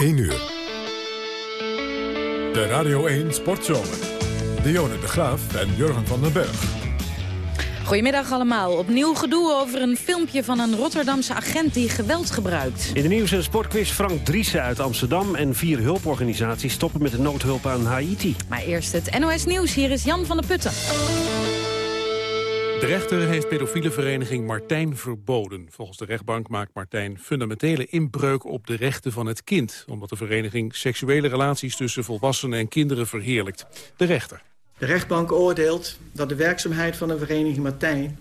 1 uur. De Radio 1 Sportzomer. Dionne de Graaf en Jurgen van den Berg. Goedemiddag allemaal. Opnieuw gedoe over een filmpje van een Rotterdamse agent die geweld gebruikt. In de nieuws- en sportquiz Frank Driessen uit Amsterdam... en vier hulporganisaties stoppen met de noodhulp aan Haiti. Maar eerst het NOS Nieuws. Hier is Jan van der Putten. De rechter heeft pedofiele vereniging Martijn verboden. Volgens de rechtbank maakt Martijn fundamentele inbreuk op de rechten van het kind... omdat de vereniging seksuele relaties tussen volwassenen en kinderen verheerlijkt. De rechter. De rechtbank oordeelt dat de werkzaamheid van de vereniging Martijn...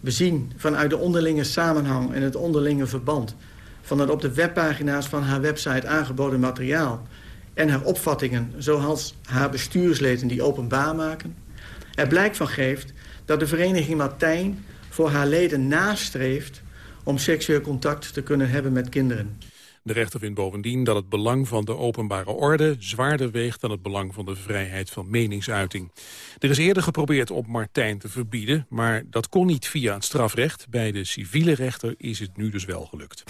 bezien vanuit de onderlinge samenhang en het onderlinge verband... van het op de webpagina's van haar website aangeboden materiaal... en haar opvattingen, zoals haar bestuursleden die openbaar maken... er blijk van geeft dat de vereniging Martijn voor haar leden nastreeft... om seksueel contact te kunnen hebben met kinderen. De rechter vindt bovendien dat het belang van de openbare orde zwaarder weegt dan het belang van de vrijheid van meningsuiting. Er is eerder geprobeerd om Martijn te verbieden, maar dat kon niet via het strafrecht. Bij de civiele rechter is het nu dus wel gelukt.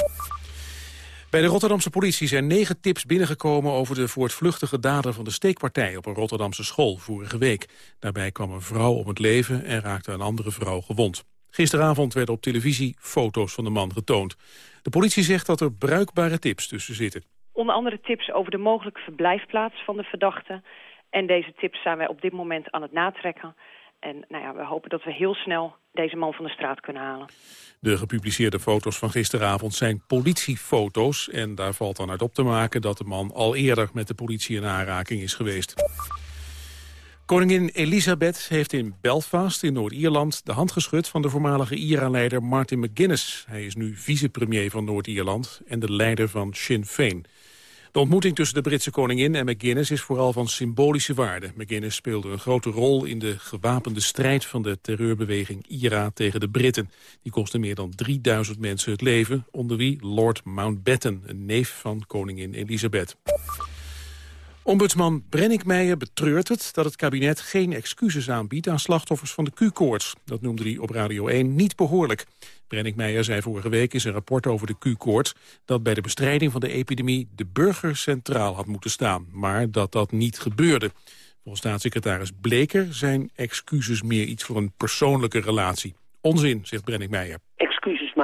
Bij de Rotterdamse politie zijn negen tips binnengekomen over de voortvluchtige dader van de steekpartij op een Rotterdamse school vorige week. Daarbij kwam een vrouw om het leven en raakte een andere vrouw gewond. Gisteravond werden op televisie foto's van de man getoond. De politie zegt dat er bruikbare tips tussen zitten. Onder andere tips over de mogelijke verblijfplaats van de verdachte. En deze tips zijn wij op dit moment aan het natrekken. En nou ja, we hopen dat we heel snel deze man van de straat kunnen halen. De gepubliceerde foto's van gisteravond zijn politiefoto's... en daar valt dan uit op te maken dat de man al eerder met de politie in aanraking is geweest. Koningin Elisabeth heeft in Belfast in Noord-Ierland de hand geschud van de voormalige IRA-leider Martin McGuinness. Hij is nu vicepremier van Noord-Ierland en de leider van Sinn Féin. De ontmoeting tussen de Britse koningin en McGuinness is vooral van symbolische waarde. McGuinness speelde een grote rol in de gewapende strijd van de terreurbeweging IRA tegen de Britten. Die kostte meer dan 3000 mensen het leven, onder wie Lord Mountbatten, een neef van koningin Elisabeth. Ombudsman Brenninkmeijer betreurt het dat het kabinet geen excuses aanbiedt aan slachtoffers van de Q-koorts. Dat noemde hij op Radio 1 niet behoorlijk. Brenninkmeijer zei vorige week in zijn rapport over de Q-koorts dat bij de bestrijding van de epidemie de burger centraal had moeten staan, maar dat dat niet gebeurde. Volgens staatssecretaris Bleker zijn excuses meer iets voor een persoonlijke relatie. Onzin, zegt Brenninkmeijer excuses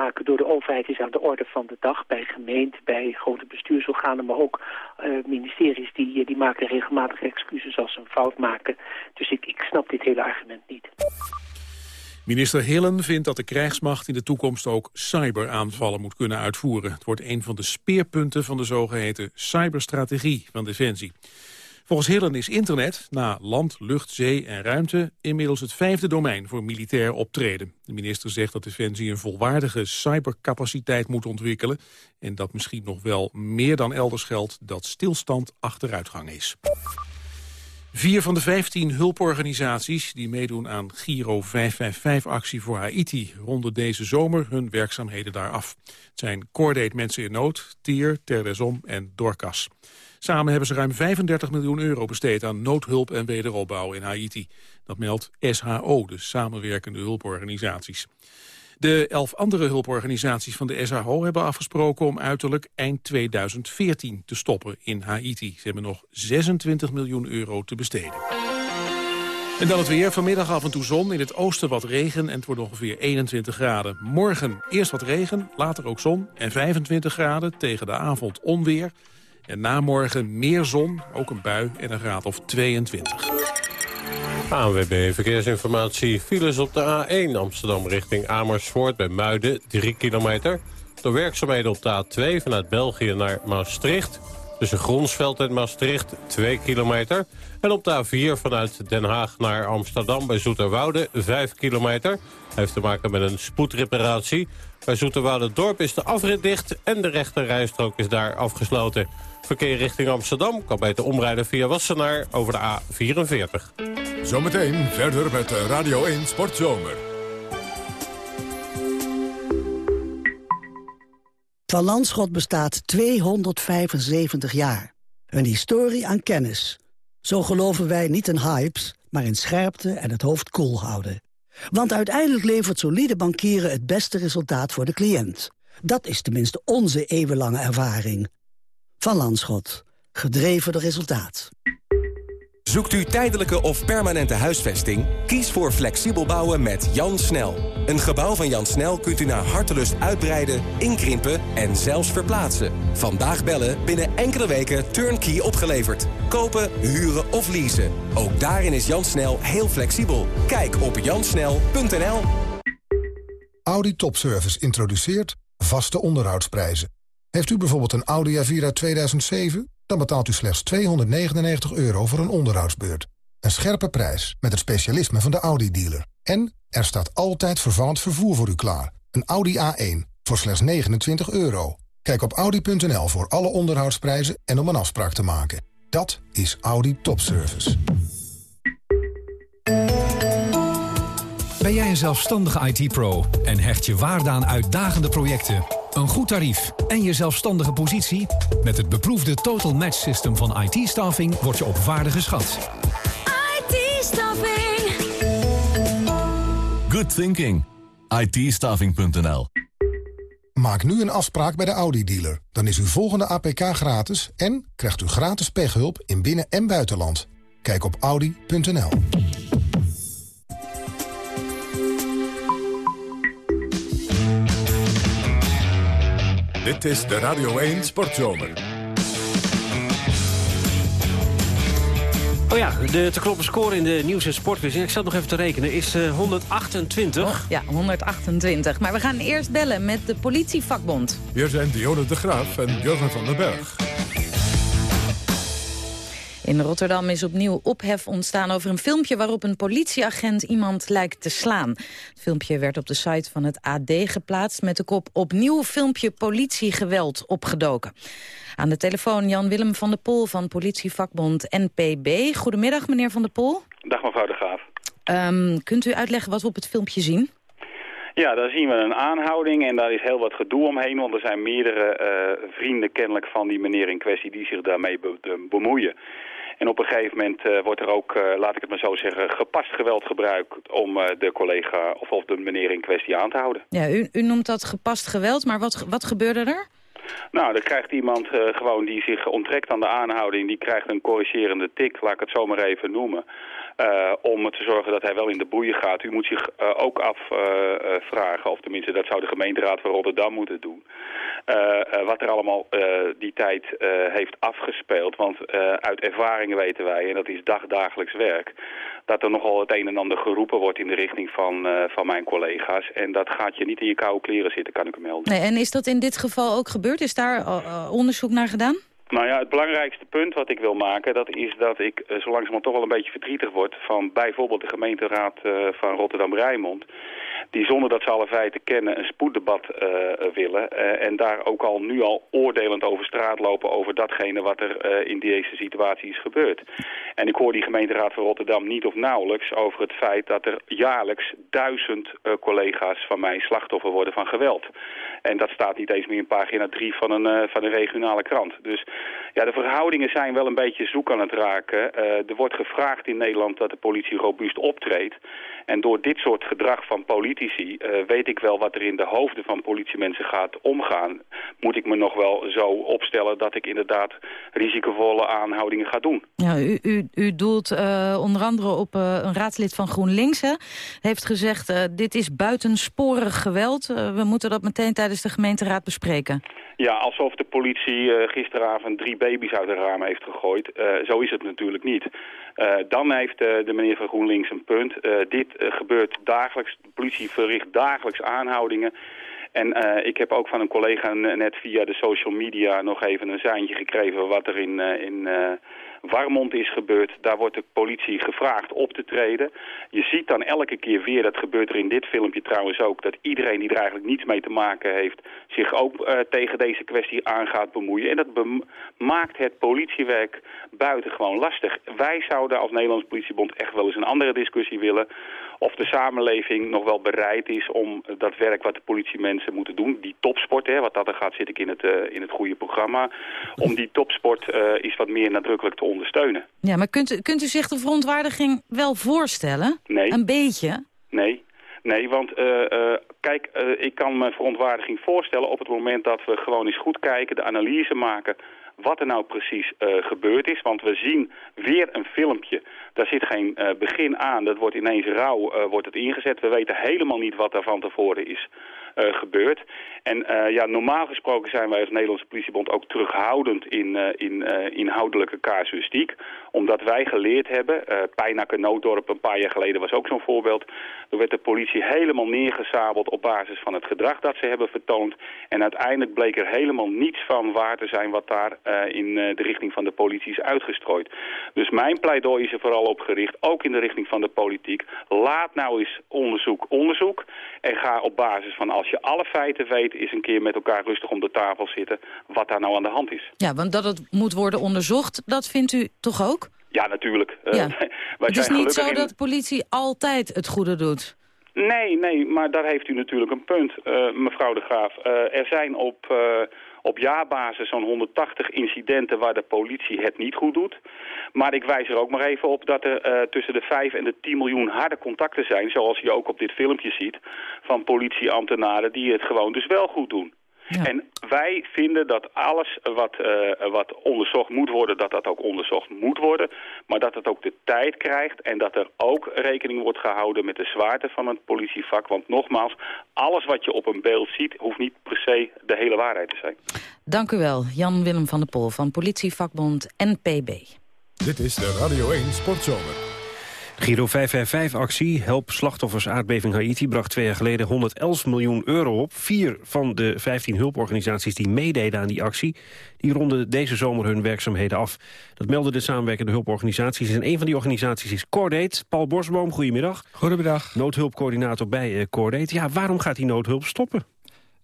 maken door de overheid is aan de orde van de dag. Bij gemeenten, bij grote bestuursorganen, maar ook uh, ministeries die, die maken regelmatig excuses als ze een fout maken. Dus ik, ik snap dit hele argument niet. Minister Hillen vindt dat de krijgsmacht in de toekomst ook cyberaanvallen moet kunnen uitvoeren. Het wordt een van de speerpunten van de zogeheten cyberstrategie van Defensie. Volgens Hillen is internet, na land, lucht, zee en ruimte... inmiddels het vijfde domein voor militair optreden. De minister zegt dat Defensie een volwaardige cybercapaciteit moet ontwikkelen... en dat misschien nog wel meer dan elders geldt dat stilstand achteruitgang is. Vier van de vijftien hulporganisaties die meedoen aan Giro 555-actie voor Haiti... ronden deze zomer hun werkzaamheden daar af. Het zijn Cordate Mensen in Nood, Tier, Terdesom en Dorcas. Samen hebben ze ruim 35 miljoen euro besteed aan noodhulp en wederopbouw in Haiti. Dat meldt SHO, de samenwerkende hulporganisaties. De elf andere hulporganisaties van de SHO hebben afgesproken om uiterlijk eind 2014 te stoppen in Haiti. Ze hebben nog 26 miljoen euro te besteden. En dan het weer. Vanmiddag af en toe zon. In het oosten wat regen en het wordt ongeveer 21 graden. Morgen eerst wat regen, later ook zon en 25 graden. Tegen de avond onweer. En na morgen meer zon, ook een bui en een graad of 22. ANWB Verkeersinformatie. Files op de A1 Amsterdam richting Amersfoort bij Muiden, 3 kilometer. Door werkzaamheden op de A2 vanuit België naar Maastricht. Tussen Gronsveld en Maastricht, 2 kilometer. En op de A4 vanuit Den Haag naar Amsterdam bij Zoeterwoude, 5 kilometer. Heeft te maken met een spoedreparatie. Bij Zoeterwoude Dorp is de afrit dicht en de rechterrijstrook is daar afgesloten. Verkeer richting Amsterdam kan beter omrijden via Wassenaar over de A44. Zometeen verder met Radio 1 Sportzomer. Van Landschot bestaat 275 jaar. Een historie aan kennis. Zo geloven wij niet in hypes, maar in scherpte en het hoofd koel houden. Want uiteindelijk levert solide bankieren het beste resultaat voor de cliënt. Dat is tenminste onze eeuwenlange ervaring. Van Landschot. Gedreven door resultaat. Zoekt u tijdelijke of permanente huisvesting? Kies voor flexibel bouwen met Jan Snel. Een gebouw van Jan Snel kunt u naar hartelust uitbreiden, inkrimpen en zelfs verplaatsen. Vandaag bellen, binnen enkele weken turnkey opgeleverd. Kopen, huren of leasen. Ook daarin is Jan Snel heel flexibel. Kijk op jansnel.nl Audi Topservice introduceert vaste onderhoudsprijzen. Heeft u bijvoorbeeld een Audi A4 uit 2007? Dan betaalt u slechts 299 euro voor een onderhoudsbeurt. Een scherpe prijs met het specialisme van de Audi-dealer. En er staat altijd vervallend vervoer voor u klaar. Een Audi A1 voor slechts 29 euro. Kijk op audi.nl voor alle onderhoudsprijzen en om een afspraak te maken. Dat is Audi Topservice. Ben jij een zelfstandige IT-pro en hecht je waarde aan uitdagende projecten, een goed tarief en je zelfstandige positie? Met het beproefde Total Match System van IT-staffing word je op waarde geschat. IT-staffing. Good thinking. IT-staffing.nl Maak nu een afspraak bij de Audi-dealer. Dan is uw volgende APK gratis en krijgt u gratis pechhulp in binnen- en buitenland. Kijk op audi.nl. Dit is de Radio 1 Sportzomer. Oh ja, de te kloppen score in de nieuws- en sportquiz. Ik zat nog even te rekenen. Is eh, 128. Ja, 128. Maar we gaan eerst bellen met de politievakbond. Hier zijn Dionne de Graaf en Jurgen van den Berg. In Rotterdam is opnieuw ophef ontstaan over een filmpje... waarop een politieagent iemand lijkt te slaan. Het filmpje werd op de site van het AD geplaatst... met de kop opnieuw filmpje politiegeweld opgedoken. Aan de telefoon Jan-Willem van der Pol van politievakbond NPB. Goedemiddag, meneer van der Pol. Dag mevrouw de Graaf. Um, kunt u uitleggen wat we op het filmpje zien? Ja, daar zien we een aanhouding en daar is heel wat gedoe omheen. Want er zijn meerdere uh, vrienden kennelijk van die meneer in kwestie die zich daarmee be bemoeien. En op een gegeven moment uh, wordt er ook, uh, laat ik het maar zo zeggen, gepast geweld gebruikt om uh, de collega of, of de meneer in kwestie aan te houden. Ja, u, u noemt dat gepast geweld, maar wat, wat gebeurde er? Nou, dan krijgt iemand uh, gewoon die zich onttrekt aan de aanhouding, die krijgt een corrigerende tik, laat ik het zo maar even noemen. Uh, om te zorgen dat hij wel in de boeien gaat. U moet zich uh, ook afvragen, of tenminste dat zou de gemeenteraad van Rotterdam moeten doen. wat er allemaal die tijd heeft afgespeeld. Want uit ervaringen weten wij, en dat is dagdagelijks werk... dat er nogal het een en ander geroepen wordt in de richting van, van mijn collega's. En dat gaat je niet in je koude kleren zitten, kan ik u melden. Nee, en is dat in dit geval ook gebeurd? Is daar onderzoek naar gedaan? Nou ja, het belangrijkste punt wat ik wil maken, dat is dat ik zo langzamerhand toch wel een beetje verdrietig word van bijvoorbeeld de gemeenteraad van Rotterdam-Rijnmond. Die zonder dat ze alle feiten kennen een spoeddebat uh, willen. en daar ook al nu al oordelend over straat lopen over datgene wat er in deze situatie is gebeurd. En ik hoor die gemeenteraad van Rotterdam niet of nauwelijks over het feit dat er jaarlijks duizend collega's van mij slachtoffer worden van geweld. En dat staat niet eens meer in pagina 3 van een, van een regionale krant. Dus ja, de verhoudingen zijn wel een beetje zoek aan het raken. Er wordt gevraagd in Nederland dat de politie robuust optreedt. En door dit soort gedrag van politici uh, weet ik wel wat er in de hoofden van politiemensen gaat omgaan. Moet ik me nog wel zo opstellen dat ik inderdaad risicovolle aanhoudingen ga doen. Ja, u, u, u doelt uh, onder andere op uh, een raadslid van GroenLinks. Hè? Heeft gezegd, dit is buitensporig geweld. we moeten dat meteen tijdens de gemeenteraad bespreken. Ja, alsof de politie gisteravond drie baby's uit het raam heeft gegooid. zo is het natuurlijk niet. Dan heeft de meneer van GroenLinks een punt. dit uh, gebeurt dagelijks. De politie verricht dagelijks aanhoudingen. En ik heb ook van een collega net via de social media nog even een seintje gekregen wat er in, in Warmond is gebeurd. Daar wordt de politie gevraagd op te treden. Je ziet dan elke keer weer, dat gebeurt er in dit filmpje trouwens ook... dat iedereen die er eigenlijk niets mee te maken heeft... zich ook uh, tegen deze kwestie aan gaat bemoeien. En dat maakt het politiewerk buitengewoon lastig. Wij zouden als Nederlands politiebond echt wel eens een andere discussie willen... of de samenleving nog wel bereid is om dat werk wat de politiemensen moeten doen... die topsport, hè, wat dat er gaat, zit ik in het, uh, in het goede programma... om die topsport uh, iets wat meer nadrukkelijk te ondersteunen. Ja, maar kunt u, kunt u zich de verontwaardiging wel voorstellen? Nee. Een beetje? Nee. Nee, want uh, uh, kijk, uh, ik kan me verontwaardiging voorstellen op het moment dat we gewoon eens goed kijken, de analyse maken wat er nou precies gebeurd is. Want we zien weer een filmpje. Daar zit geen begin aan. Dat wordt ineens rauw wordt het ingezet. We weten helemaal niet wat daar van tevoren is gebeurt. En uh, ja, normaal gesproken zijn wij als Nederlandse politiebond ook terughoudend in, uh, in inhoudelijke casuïstiek. Omdat wij geleerd hebben, uh, Pijnakker Nooddorp een paar jaar geleden was ook zo'n voorbeeld. Toen werd de politie helemaal neergezabeld op basis van het gedrag dat ze hebben vertoond. En uiteindelijk bleek er helemaal niets van waar te zijn wat daar in de richting van de politie is uitgestrooid. Dus mijn pleidooi is er vooral op gericht, ook in de richting van de politiek. Laat nou eens onderzoek onderzoek en ga op basis van als je alle feiten weet, is een keer met elkaar rustig om de tafel zitten wat daar nou aan de hand is. Ja, want dat het moet worden onderzocht, dat vindt u toch ook? Ja, natuurlijk. Ja. Uh, het is niet zo in... dat de politie altijd het goede doet. Nee, nee, maar daar heeft u natuurlijk een punt, uh, mevrouw de Graaf. Uh, er zijn op, op jaarbasis zo'n 180 incidenten waar de politie het niet goed doet. Maar ik wijs er ook maar even op dat er uh, tussen de 5 en de 10 miljoen harde contacten zijn... zoals je ook op dit filmpje ziet, van politieambtenaren die het gewoon dus wel goed doen. Ja. En wij vinden dat alles wat, uh, wat onderzocht moet worden, dat dat ook onderzocht moet worden. Maar dat het ook de tijd krijgt en dat er ook rekening wordt gehouden met de zwaarte van het politievak. Want nogmaals, alles wat je op een beeld ziet, hoeft niet per se de hele waarheid te zijn. Dank u wel, Jan-Willem van der Pol van politievakbond NPB. Dit is de Radio 1 Sportzomer. Giro 555-actie Help Slachtoffers Aardbeving Haiti bracht twee jaar geleden 111 miljoen euro op. Vier van de 15 hulporganisaties die meededen aan die actie... die ronden deze zomer hun werkzaamheden af. Dat melden de samenwerkende hulporganisaties. En een van die organisaties is Cordate. Paul Borsboom, goedemiddag. Goedemiddag. Noodhulpcoördinator bij uh, Cordate. Ja, waarom gaat die noodhulp stoppen?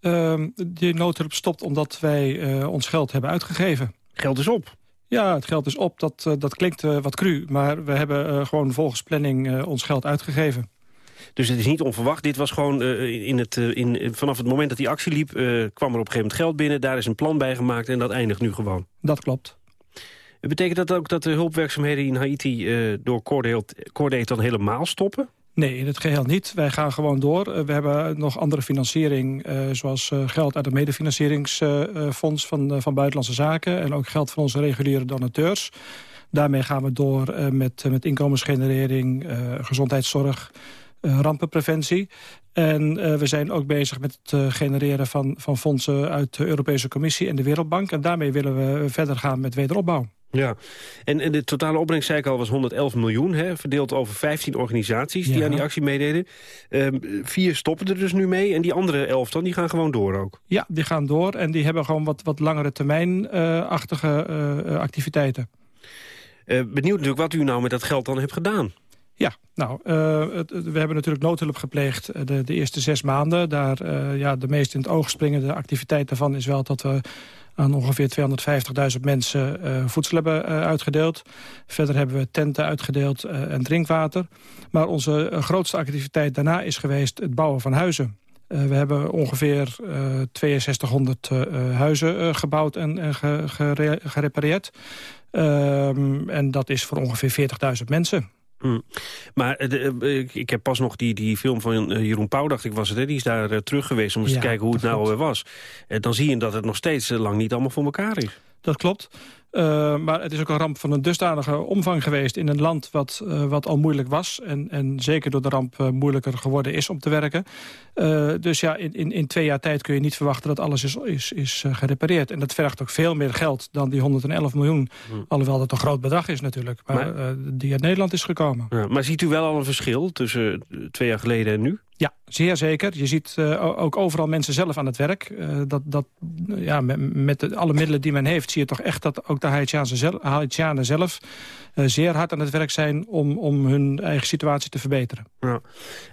Uh, die noodhulp stopt omdat wij uh, ons geld hebben uitgegeven. Geld is op? Ja, het geld is op. Dat, uh, dat klinkt uh, wat cru. Maar we hebben uh, gewoon volgens planning ons geld uitgegeven. Dus het is niet onverwacht. Dit was gewoon in het, in, vanaf het moment dat die actie liep... kwam er op een gegeven moment geld binnen. Daar is een plan bij gemaakt en dat eindigt nu gewoon. Dat klopt. Betekent dat ook dat de hulpwerkzaamheden in Haiti... door Cordate dan helemaal stoppen? Nee, in het geheel niet. Wij gaan gewoon door. We hebben nog andere financiering, uh, zoals uh, geld uit het medefinancieringsfonds van, van Buitenlandse Zaken... en ook geld van onze reguliere donateurs. Daarmee gaan we door met, met inkomensgenerering, gezondheidszorg, rampenpreventie. En we zijn ook bezig met het genereren van, van fondsen uit de Europese Commissie en de Wereldbank. En daarmee willen we verder gaan met wederopbouw. Ja, en, en de totale opbrengst, zei ik al, was 111 miljoen. Hè, verdeeld over 15 organisaties die ja. aan die actie meededen. Um, vier stoppen er dus nu mee. En die andere elf dan, die gaan gewoon door ook? Ja, die gaan door. En die hebben gewoon wat, wat langere termijnachtige uh, uh, activiteiten. Uh, benieuwd natuurlijk wat u nou met dat geld dan hebt gedaan. Ja, nou, het, we hebben natuurlijk noodhulp gepleegd de, de eerste zes maanden. Daar uh, ja, de meest in het oog springende activiteit daarvan is wel dat we aan ongeveer 250.000 mensen voedsel hebben uitgedeeld. Verder hebben we tenten uitgedeeld en drinkwater. Maar onze grootste activiteit daarna is geweest het bouwen van huizen. we hebben ongeveer 6200 huizen gebouwd en, en ge, gere, gerepareerd. Ehm, en dat is voor ongeveer 40.000 mensen. Mm. Maar de, uh, ik heb pas nog die, die film van uh, Jeroen Pauw, dacht ik was het, hè? die is daar terug geweest om eens ja, te kijken hoe het nou was. dan zie je dat het nog steeds lang niet allemaal voor elkaar is. Dat klopt. Uh, maar het is ook een ramp van een dusdanige omvang geweest... in een land wat, uh, wat al moeilijk was... En, en zeker door de ramp uh, moeilijker geworden is om te werken. dus ja, in, in, in twee jaar tijd kun je niet verwachten... dat alles is, is, is gerepareerd. En dat vergt ook veel meer geld dan die 111 miljoen. Hmm. Alhoewel dat een groot bedrag is natuurlijk. Maar, maar die uit Nederland is gekomen. Ja, maar ziet u wel al een verschil tussen twee jaar geleden en nu? Ja, zeer zeker. Je ziet uh, ook overal mensen zelf aan het werk. Uh, dat, dat, ja, met, met de, alle middelen die men heeft... zie je toch echt dat ook de Haitianen zelf uh, zeer hard aan het werk zijn... om, om hun eigen situatie te verbeteren. Ja,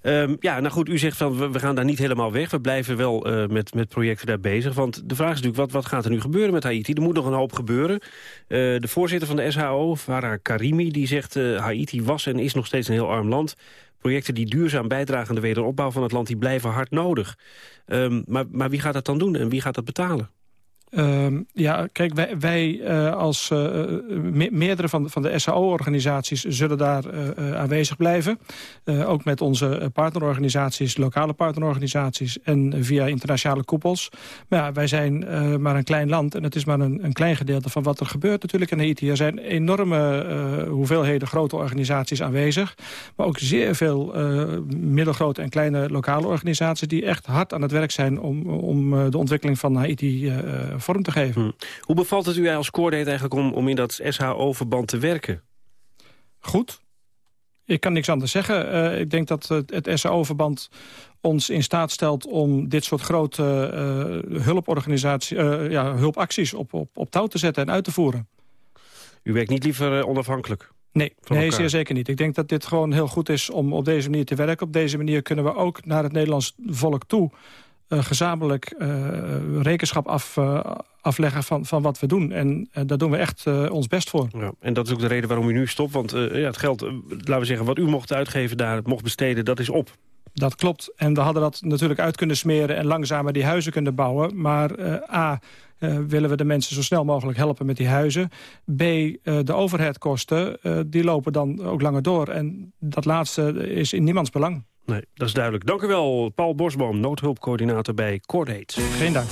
um, ja nou goed, u zegt van we, we, gaan daar niet helemaal weg. We blijven wel met, met projecten daar bezig. Want de vraag is natuurlijk, wat, wat gaat er nu gebeuren met Haiti? Er moet nog een hoop gebeuren. de voorzitter van de SHO, Farah Karimi, die zegt... Haiti was en is nog steeds een heel arm land... Projecten die duurzaam bijdragen aan de wederopbouw van het land... die blijven hard nodig. Um, maar, maar wie gaat dat dan doen en wie gaat dat betalen? Ehm, ja, kijk, wij, wij uh, als uh, me meerdere van, van de SAO-organisaties zullen daar aanwezig blijven. ook met onze partnerorganisaties, lokale partnerorganisaties en via internationale koepels. Maar ja, wij zijn maar een klein land en het is maar een, een, klein gedeelte van wat er gebeurt natuurlijk in Haiti. Er zijn enorme hoeveelheden grote organisaties aanwezig. Maar ook zeer veel middelgrote en kleine lokale organisaties die echt hard aan het werk zijn om, om de ontwikkeling van Haiti vorm te geven. Hm. Hoe bevalt het u als coördinator eigenlijk om, om in dat SHO-verband te werken? Goed. Ik kan niks anders zeggen. Uh, ik denk dat het, het SAO-verband ons in staat stelt om dit soort grote uh, hulporganisatie, uh, ja, hulpacties op, op, op touw te zetten en uit te voeren. U werkt niet liever onafhankelijk? Nee, nee zeer zeker niet. Ik denk dat dit gewoon heel goed is om op deze manier te werken. Op deze manier kunnen we ook naar het Nederlands volk toe gezamenlijk uh, rekenschap af, uh, afleggen van, van wat we doen. En daar doen we echt ons best voor. Ja, en dat is ook de reden waarom u nu stopt. Want ja, het geld, laten we zeggen, wat u mocht uitgeven daar, mocht besteden, dat is op. Dat klopt. En we hadden dat natuurlijk uit kunnen smeren en langzamer die huizen kunnen bouwen. Maar A, uh, willen we de mensen zo snel mogelijk helpen met die huizen. B, uh, de overheadkosten, uh, die lopen dan ook langer door. En dat laatste is in niemands belang. Nee, dat is duidelijk. Dank u wel, Paul Bosboom, noodhulpcoördinator bij Cordate. Geen dank.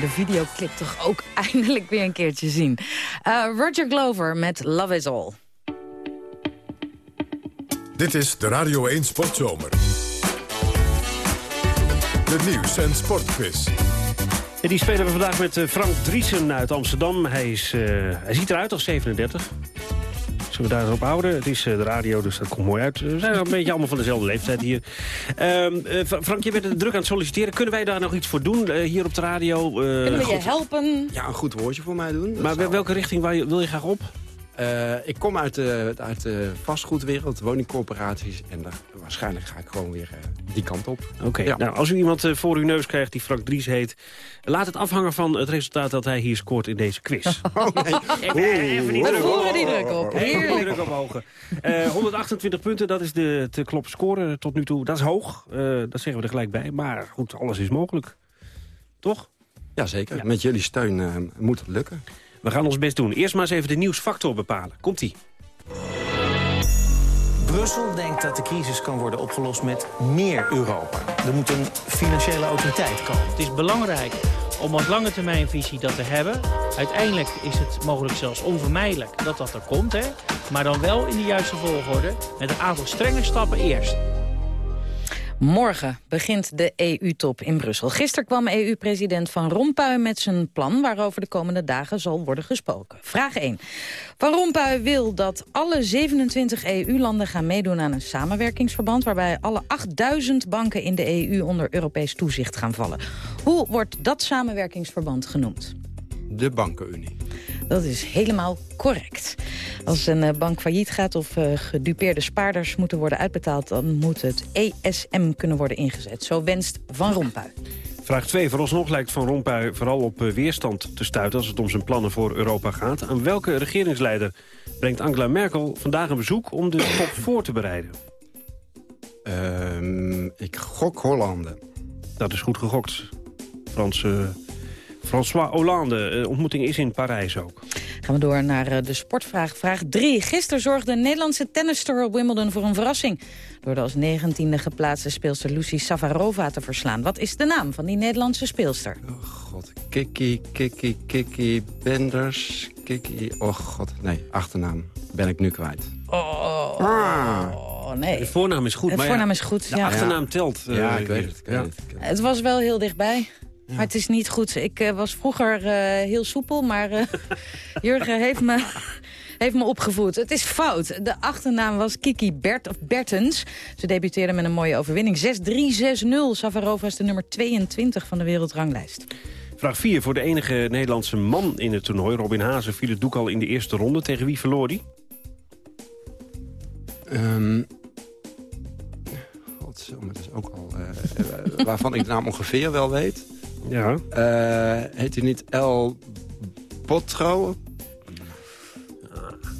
Konden de videoclip toch ook eindelijk weer een keertje zien. Uh, Roger Glover met Love Is All. Dit is de Radio 1 Sportzomer. De nieuws- en sportquiz. En die spelen we vandaag met eh, Frank Driesen uit Amsterdam. Hij, is, uh, hij ziet eruit als 37. Zullen we daar op houden? Het is eh, de radio, dus dat komt mooi uit. We zijn een beetje allemaal van dezelfde leeftijd hier. Ehm, eh, Frank, je bent druk aan het solliciteren. Kunnen wij daar nog iets voor doen eh, hier op de radio? Kunnen we je helpen? Ja, een goed woordje voor mij doen. Maar welke richting wil je graag op? Uh, ik kom uit de, uit de vastgoedwereld, woningcorporaties. En daar, waarschijnlijk ga ik gewoon weer uh, die kant op. Oké, ja. nou, als u iemand uh, voor uw neus krijgt die Frank Dries heet... laat het afhangen van het resultaat dat hij hier scoort in deze quiz. Oh, nee. even, die druk op. die druk op. Heerlijk. druk omhoog. 128 punten, dat is de te kloppen score tot nu toe. Dat is hoog, dat zeggen we er gelijk bij. Maar goed, alles is mogelijk. Toch? Jazeker, ja. met jullie steun moet het lukken. We gaan ons best doen. Eerst maar eens even de nieuwsfactor bepalen. Komt-ie. Brussel denkt dat de crisis kan worden opgelost met meer Europa. Er moet een financiële autoriteit komen. Het is belangrijk om als lange termijnvisie dat te hebben. Uiteindelijk is het mogelijk zelfs onvermijdelijk dat dat er komt. Hè? Maar dan wel in de juiste volgorde met een aantal strenge stappen eerst. Morgen begint de EU-top in Brussel. Gisteren kwam EU-president Van Rompuy met zijn plan... waarover de komende dagen zal worden gesproken. Vraag 1. Van Rompuy wil dat alle 27 EU-landen gaan meedoen aan een samenwerkingsverband... waarbij alle 8000 banken in de EU onder Europees toezicht gaan vallen. Hoe wordt dat samenwerkingsverband genoemd? De Bankenunie. Dat is helemaal correct. Als een eh, bank failliet gaat of uh, gedupeerde spaarders moeten worden uitbetaald... dan moet het ESM kunnen worden ingezet. Zo wenst Van Rompuy. Vraag 2. Vooralsnog lijkt Van Rompuy vooral op eh, weerstand te stuiten... als het om zijn plannen voor Europa gaat. Aan welke regeringsleider brengt Angela Merkel vandaag een bezoek... om de top voor te bereiden? Uh, ik gok Hollande. Dat is goed gegokt. Franse François Hollande. De ontmoeting is in Parijs ook. Gaan we door naar eh, de sportvraag. Vraag 3. Gisteren zorgde de Nederlandse tennisster op Wimbledon voor een verrassing. Door de als negentiende geplaatste speelster Lucy Savarova te verslaan. Wat is de naam van die Nederlandse speelster? Oh god, Kiki, Kiki, Kiki, Benders, Kiki... Oh god, nee, achternaam ben ik nu kwijt. Oh, ah. nee. De voornaam is goed, de maar voornaam is goed, de achternaam telt. ja, ik weet het. Ik weet het. Het was wel heel dichtbij. Maar het is niet goed. Ik uh, was vroeger uh, heel soepel, maar uh, Jurgen heeft me, heeft me opgevoed. Het is fout. De achternaam was Kiki Bert, of Bertens. Ze debuteerde met een mooie overwinning. 6-3-6-0. Savarova is de nummer 22 van de wereldranglijst. Vraag 4. Voor de enige Nederlandse man in het toernooi, Robin Hazen, viel het doek al in de eerste ronde. Tegen wie verloor hij? Um, dat is ook al... waarvan ik de naam ongeveer wel weet. Ja. Uh, heet hij niet El Potro?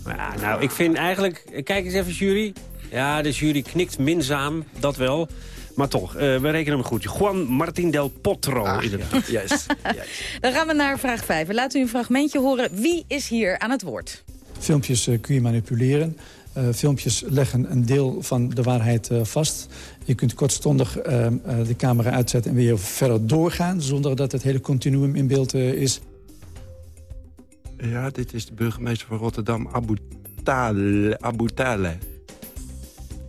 Ja, nou, ik vind eigenlijk... Kijk eens even, jury. Ja, de jury knikt minzaam, dat wel. Maar toch, uh, we rekenen hem goed. Juan Martin del Potro. Ah, inderdaad. Ja. Yes. Dan gaan we naar vraag 5. Laten u een fragmentje horen. Wie is hier aan het woord? Filmpjes uh, kun je manipuleren. Uh, filmpjes leggen een deel van de waarheid uh, vast. Je kunt kortstondig uh, de camera uitzetten en weer verder doorgaan... zonder dat het hele continuum in beeld is. Ja, dit is de burgemeester van Rotterdam, Abu Taleh. Abu Taleh.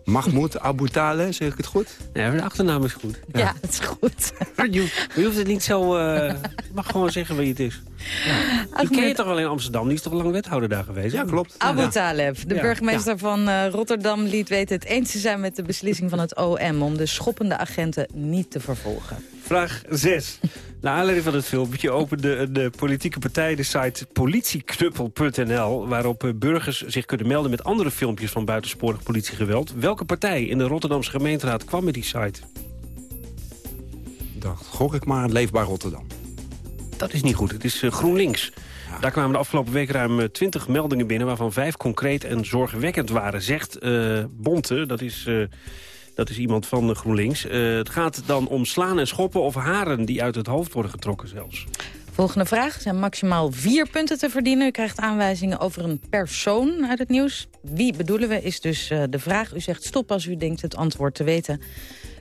Mahmoud Abu Taleh, zeg ik het goed? Ja, de achternaam is goed. Ja, ja het is goed. Je, je, hoeft het niet zo... Uh, je mag gewoon zeggen wie het is. Ja. Die ken je toch wel in Amsterdam? Die is toch lang wethouder daar geweest? Ja, klopt. Abu Taleb, de burgemeester van uh, Rotterdam... liet weten het eens te zijn met de beslissing van het OM... om de schoppende agenten niet te vervolgen. Vraag 6. Naar aanleiding van het filmpje opende de politieke partij de site politieknuppel.nl... waarop eh, burgers zich kunnen melden met andere filmpjes van buitensporig politiegeweld. Welke partij in de Rotterdamse gemeenteraad kwam met die site? Dan gok ik maar Leefbaar Rotterdam. Dat is niet goed. Het is uh, GroenLinks. Ja. Daar kwamen de afgelopen week ruim 20 meldingen binnen... waarvan vijf concreet en zorgwekkend waren, zegt uh, Bonte. Dat is... Uh, dat is iemand van GroenLinks. Uh, het gaat dan om slaan en schoppen of haren die uit het hoofd worden getrokken zelfs. Volgende vraag. Er zijn maximaal vier punten te verdienen. U krijgt aanwijzingen over een persoon uit het nieuws. Wie bedoelen we is dus uh, de vraag. U zegt stop als u denkt het antwoord te weten.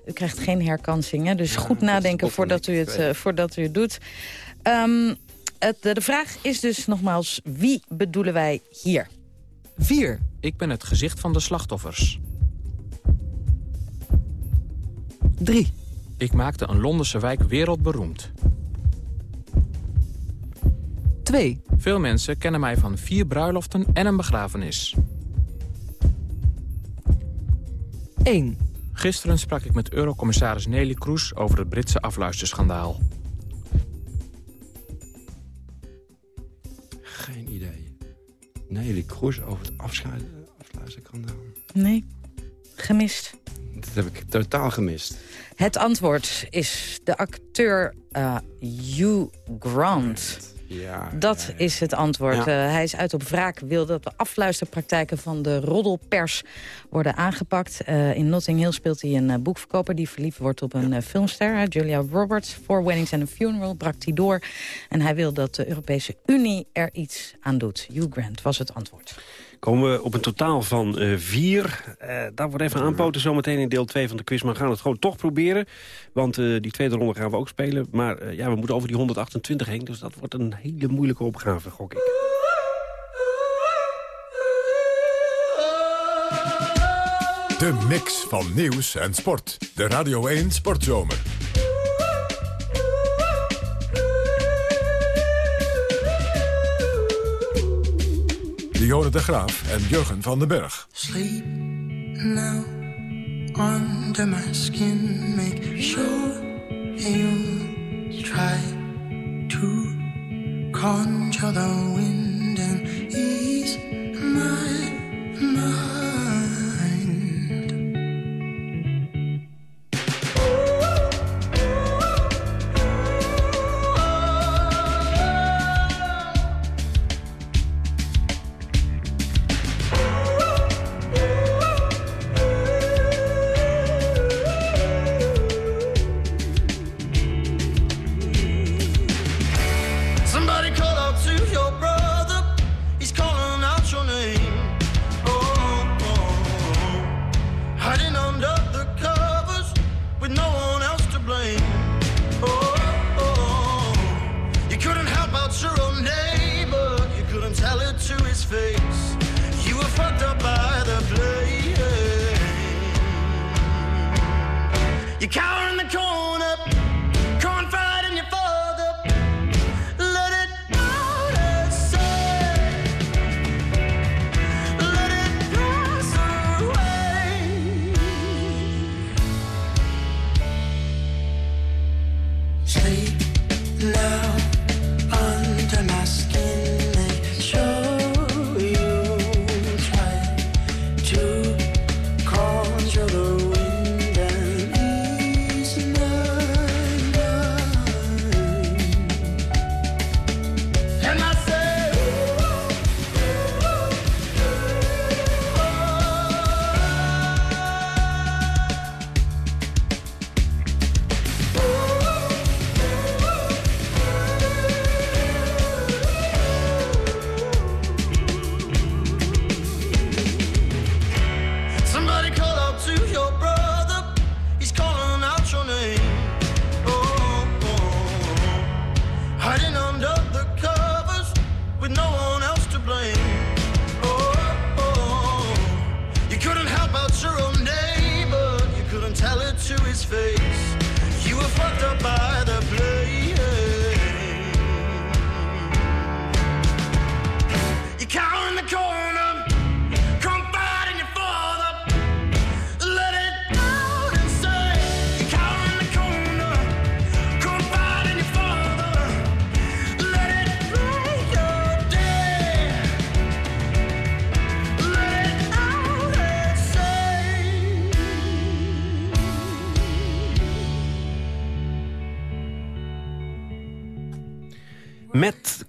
U krijgt geen herkansing, hè? dus ja, goed nadenken voordat u, het, uh, voordat u het doet. Um, het, de vraag is dus nogmaals, wie bedoelen wij hier? 4. Ik ben het gezicht van de slachtoffers. 3. Ik maakte een Londense wijk wereldberoemd. 2. Veel mensen kennen mij van vier bruiloften en een begrafenis. 1. Gisteren sprak ik met eurocommissaris Nelly Kroes over het Britse afluisterschandaal. Geen idee. Nelly Kroes over het afscheiden, afluisterschandaal. Nee, gemist. Dat heb ik totaal gemist. Het antwoord is de acteur uh, Hugh Grant. Ja, Dat is het antwoord. Eh, hij is uit op wraak, wil dat de afluisterpraktijken van de roddelpers worden aangepakt. Eh, in Notting Hill speelt hij een eh, boekverkoper die verliefd wordt op een eh, filmster. Julia Roberts, Four Weddings and a Funeral, brak hij door. En hij wil dat de Europese Unie er iets aan doet. Hugh Grant was het antwoord. Komen we op een totaal van eh, vier. Eh daar wordt even aanpoten zometeen in deel 2 van de quiz. Maar we gaan het gewoon toch proberen. Want eh, die tweede ronde gaan we ook spelen. Maar ja, we moeten over die 128 heen. Dus dat wordt een hele moeilijke opgave, gok ik. De mix van nieuws en sport. De Radio 1 Sportzomer. Dionne de Graaf en Jurgen van den Berg. Sleep now under my skin. Make sure you try to conjure the wind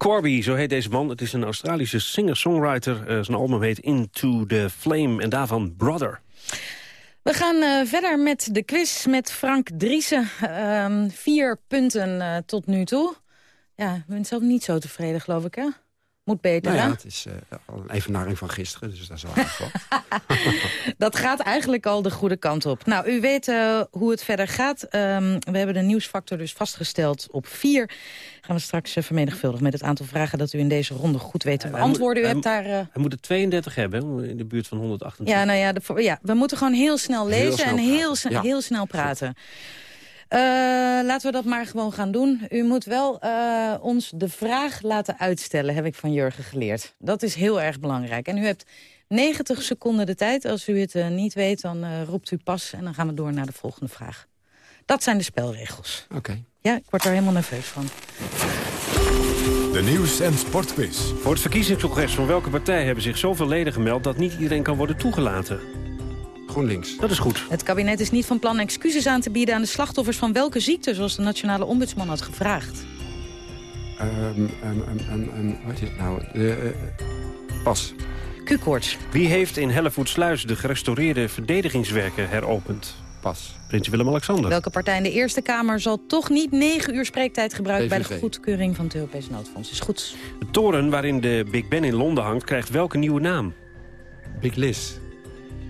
Corby, zo heet deze man. Het is een Australische singer-songwriter. Eh, zijn album heet Into the Flame en daarvan Brother. We gaan eh, verder met de quiz met Frank Driessen. Ehm, vier punten eh, tot nu toe. Ja, je bent zelf niet zo tevreden, geloof ik, hè? Moet beter, Nou ja, het is eh, al een evenaring van gisteren, dus dat is wel aardig wat. Dat gaat eigenlijk al de goede kant op. Nou, u weet eh, hoe het verder gaat. Ehm, we hebben de nieuwsfactor dus vastgesteld op vier. Gaan we straks uh, vermenigvuldigen met het aantal vragen... dat u in deze ronde goed weet te beantwoorden. U hebt daar... eh, Hij moet er 32 hebben, in de buurt van 128. ja, nou ja, de, ja, we moeten gewoon heel snel Heel lezen snel en heel, Ja. heel snel praten. Eh, laten we dat maar gewoon gaan doen. U moet wel eh, ons de vraag laten uitstellen, heb ik van Jurgen geleerd. Dat is heel erg belangrijk. En u hebt 90 seconden de tijd. Als u het eh, niet weet, dan eh, roept u pas en dan gaan we door naar de volgende vraag. Dat zijn de spelregels. Oké. Ja, ik word er helemaal nerveus van. De nieuws- en sportquiz. Voor het verkiezingscongres van welke partij hebben zich zoveel leden gemeld... dat niet iedereen kan worden toegelaten? GroenLinks. Dat is goed. Het kabinet is niet van plan excuses aan te bieden aan de slachtoffers van welke ziekte, zoals de nationale ombudsman had gevraagd. Ehm, wat is het nou? De, eh, pas. Q-koorts. Wie heeft in Hellevoetsluis de gerestaureerde verdedigingswerken heropend? Pas. Prins Willem-Alexander. Welke partij in de Eerste Kamer zal toch niet negen uur spreektijd gebruiken... bij de goedkeuring van het Europese noodfonds? Is goed. De toren waarin de Big Ben in Londen hangt... krijgt welke nieuwe naam? Big Liz.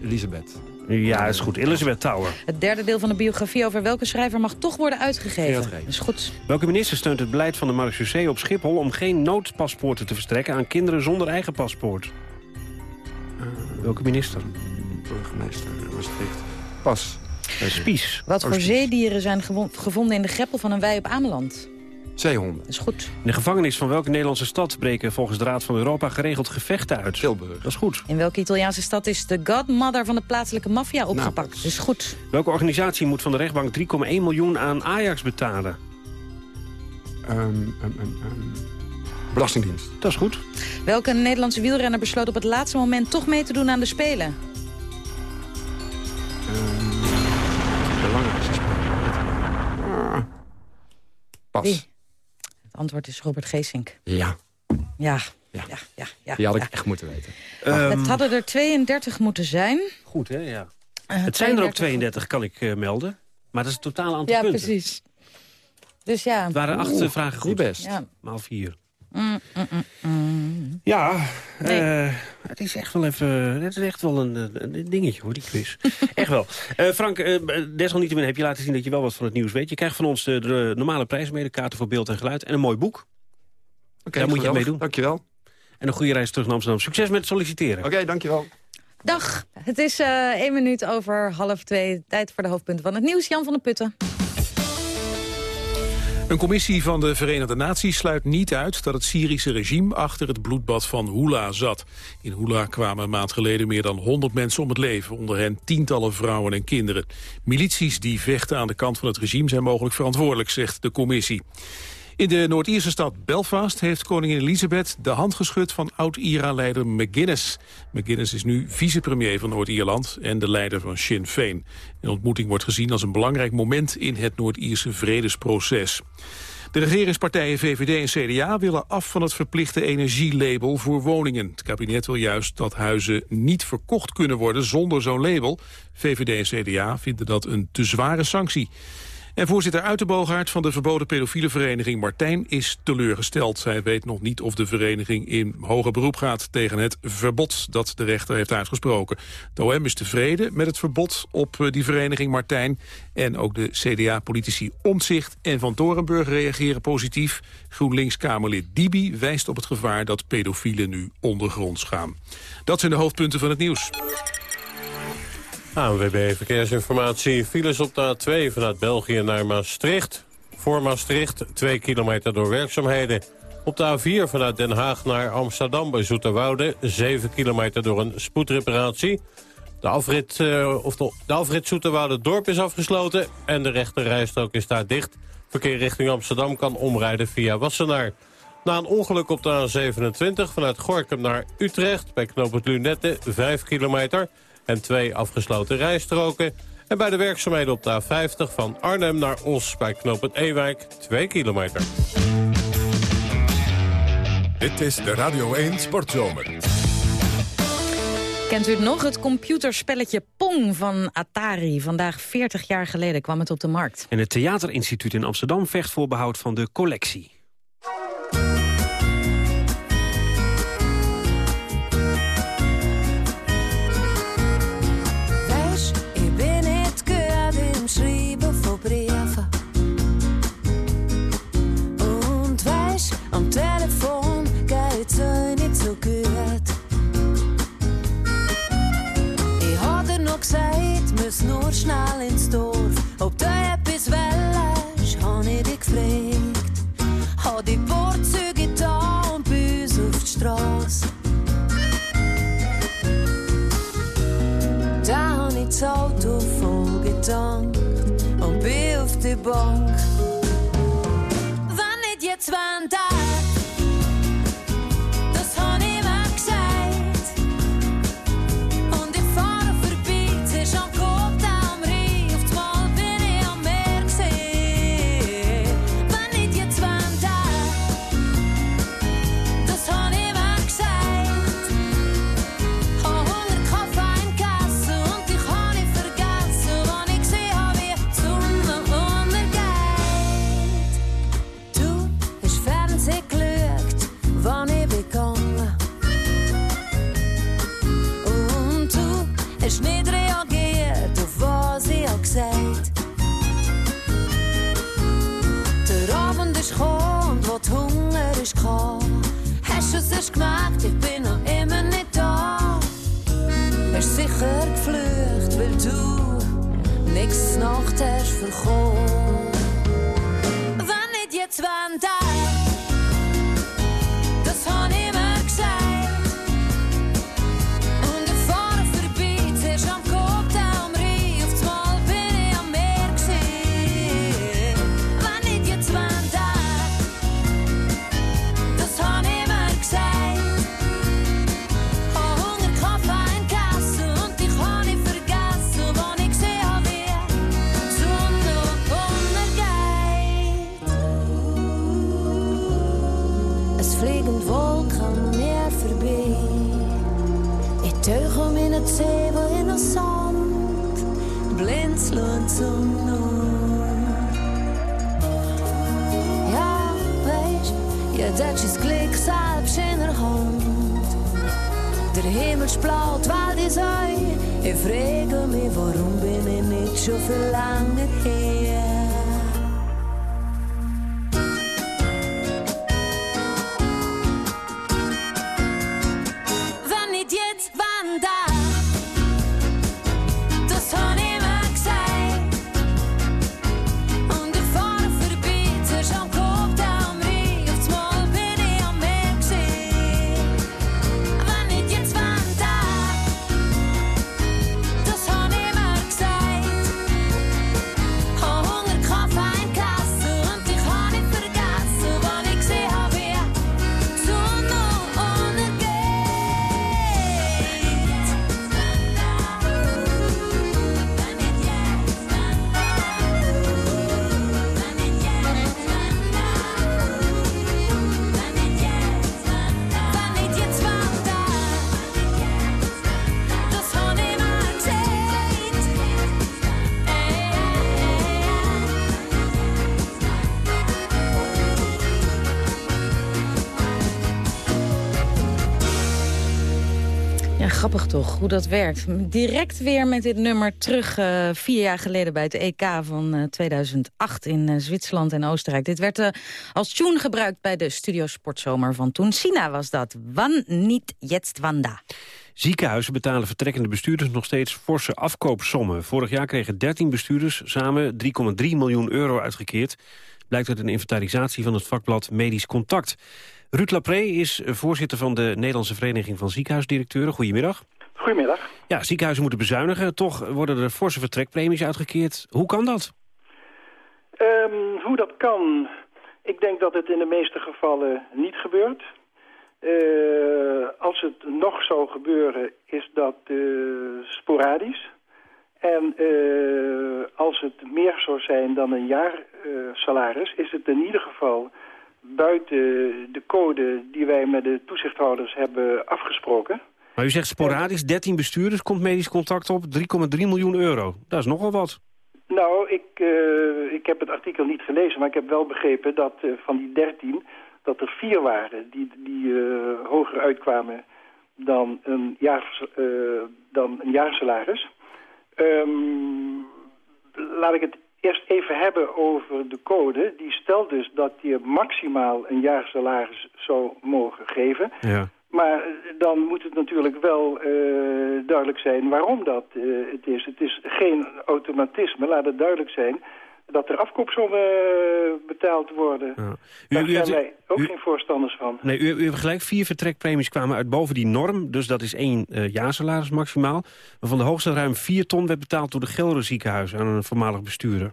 Elisabeth. Ja, is goed. Elizabeth Tower. Het derde deel van de biografie over welke schrijver mag toch worden uitgegeven. Reven. Is goed. Welke minister steunt het beleid van de marechaussee op Schiphol... om geen noodpaspoorten te verstrekken aan kinderen zonder eigen paspoort? Welke minister? Burgemeester Maastricht. Pas. Spies. Wat voor zeedieren zijn gevonden in de greppel van een wei op Ameland? Zeehonden. Is goed. In de gevangenis van welke Nederlandse stad breken volgens de Raad van Europa geregeld gevechten uit? Tilburg. Dat is goed. In welke Italiaanse stad is de godmother van de plaatselijke maffia opgepakt? Is goed. Welke organisatie moet van de rechtbank 3,1 miljoen aan Ajax betalen? Ehm, ehm, ehm. Belastingdienst. Dat is goed. Welke Nederlandse wielrenner besloot op het laatste moment toch mee te doen aan de Spelen? Ehm, belangrijkste speler. Ah. Pas. Wie? Het antwoord is Robert Geesink. Ja. Ja, ja, ja. ja, Die had ik ja. echt moeten weten. Het hadden er 32 moeten zijn. Goed, hè? Ja. Eh, het zijn er ook 32. 32, kan ik eh, melden. Maar dat is het totale aantal Ja, punten. precies. Dus ja. Het waren acht eh, vragen goed. best. Ja. Maal vier. Mm, mm, mm, mm. Ja, Nee. eh, het is echt wel even, het is echt wel een, een dingetje hoor, die quiz. echt wel. Eh, Frank, eh, desalniettemin heb je laten zien dat je wel wat van het nieuws weet. Je krijgt van ons de, de normale prijs mee, de kaarten voor beeld en geluid en een mooi boek. Oké, Daar moet je mee doen. Dankjewel. En een goede reis terug naar Amsterdam. Succes met het solliciteren. Oké, dankjewel. Dag, het is eh één minuut over half twee. Tijd voor de hoofdpunten van het nieuws. Jan van der Putten. Een commissie van de Verenigde Naties sluit niet uit dat het Syrische regime achter het bloedbad van Hula zat. In Hula kwamen een maand geleden meer dan 100 mensen om het leven, onder hen tientallen vrouwen en kinderen. Milities die vechten aan de kant van het regime zijn mogelijk verantwoordelijk, zegt de commissie. In de Noord-Ierse stad Belfast heeft koningin Elizabeth de hand geschud van oud-IRA-leider McGuinness. McGuinness is nu vicepremier van Noord-Ierland en de leider van Sinn Féin. Een ontmoeting wordt gezien als een belangrijk moment in het Noord-Ierse vredesproces. De regeringspartijen VVD en CDA willen af van het verplichte energielabel voor woningen. Het kabinet wil juist dat huizen niet verkocht kunnen worden zonder zo'n label. VVD en CDA vinden dat een te zware sanctie. En voorzitter Uitenboogaard van de verboden pedofiele vereniging Martijn is teleurgesteld. Hij weet nog niet of de vereniging in hoger beroep gaat tegen het verbod dat de rechter heeft uitgesproken. De OM is tevreden met het verbod op eh, die vereniging Martijn. En ook de CDA-politici Omtzigt en Van Torenburg reageren positief. GroenLinks-Kamerlid Dibi wijst op het gevaar dat pedofielen nu ondergronds gaan. Dat zijn de hoofdpunten van het nieuws. ANWB Verkeersinformatie. Files op de A2 vanuit België naar Maastricht. Voor Maastricht 2 kilometer door werkzaamheden. Op de A4 vanuit Den Haag naar Amsterdam bij Zoeterwoude. 7 kilometer door een spoedreparatie. De afrit, eh, of de, afrit Zoeterwoude dorp is afgesloten. En de rechte rijstrook is daar dicht. Verkeer richting Amsterdam kan omrijden via Wassenaar. Na een ongeluk op de A27 vanuit Gorkum naar Utrecht... bij knoop het Lunette 5 kilometer en twee afgesloten rijstroken. En bij de werkzaamheden op de A50 van Arnhem naar Os bij knoop het Ewijk 2 kilometer. Dit is de Radio 1 Sportzomer. Kent u het nog? Het computerspelletje Pong van Atari. Vandaag 40 jaar geleden kwam het op de markt. En het Theaterinstituut in Amsterdam vecht voor behoud van de collectie. muss nur schnell ins Dorf. Ob du etwas willst, hab ich dich gefragt. Hab die Vorzüge da und bei uns auf die Straße. Da hab ich das Auto vollgetankt und bin auf die Bank. Wenn nicht jetzt, wann dann? Es erst gemerkt, ich bin noch immer nicht da. Hast sicher geflucht, weil du nix Nacht hast verkommen. Wenn nicht jetzt, wann da? Himmel blau, die ei. Ich frage mich, warum bin ich nicht schon viel lange? Grappig toch, hoe dat werkt. Direct weer met dit nummer terug eh, vier jaar geleden bij het EK van eh, 2008 in eh, Zwitserland en Oostenrijk. Dit werd eh, als tune gebruikt bij de Studio Sportzomer van toen. Sina was dat. Wan niet jetzt wanda. Ziekenhuizen betalen vertrekkende bestuurders nog steeds forse afkoopsommen. Vorig jaar kregen 13 bestuurders samen 3,3 miljoen euro uitgekeerd. Blijkt uit een inventarisatie van het vakblad Medisch Contact. Ruud Lapré is voorzitter van de Nederlandse Vereniging van Ziekenhuisdirecteuren. Goedemiddag. Goedemiddag. Ja, ziekenhuizen moeten bezuinigen. Toch worden er forse vertrekpremies uitgekeerd. Hoe kan dat? Ehm, hoe dat kan, ik denk dat het in de meeste gevallen niet gebeurt. Eh, als het nog zou gebeuren, is dat eh, sporadisch. En eh, als het meer zou zijn dan een jaar salaris, is het in ieder geval buiten de code die wij met de toezichthouders hebben afgesproken. Maar u zegt sporadisch, 13 bestuurders, komt medisch contact op 3,3 miljoen euro. Dat is nogal wat. Nou, ik, eh, ik heb het artikel niet gelezen, maar ik heb wel begrepen dat eh, van die 13 dat er vier waren die, die eh, hoger uitkwamen dan een, jaar, dan een jaarsalaris. Ehm, laat ik het eerst even hebben over de code. Die stelt dus dat je maximaal een jaarsalaris zou mogen geven. Ja. Maar dan moet het natuurlijk wel eh, duidelijk zijn waarom dat eh, het is. Het is geen automatisme, laat het duidelijk zijn dat er afkoopsommen eh, betaald worden. Daar u- ook u- geen voorstanders van. Nee, u, u hebt gelijk, vier vertrekpremies kwamen uit boven die norm. Dus dat is één eh jaarsalaris maximaal. Waarvan de hoogste ruim vier ton werd betaald door de Gelre ziekenhuis aan een voormalig bestuurder.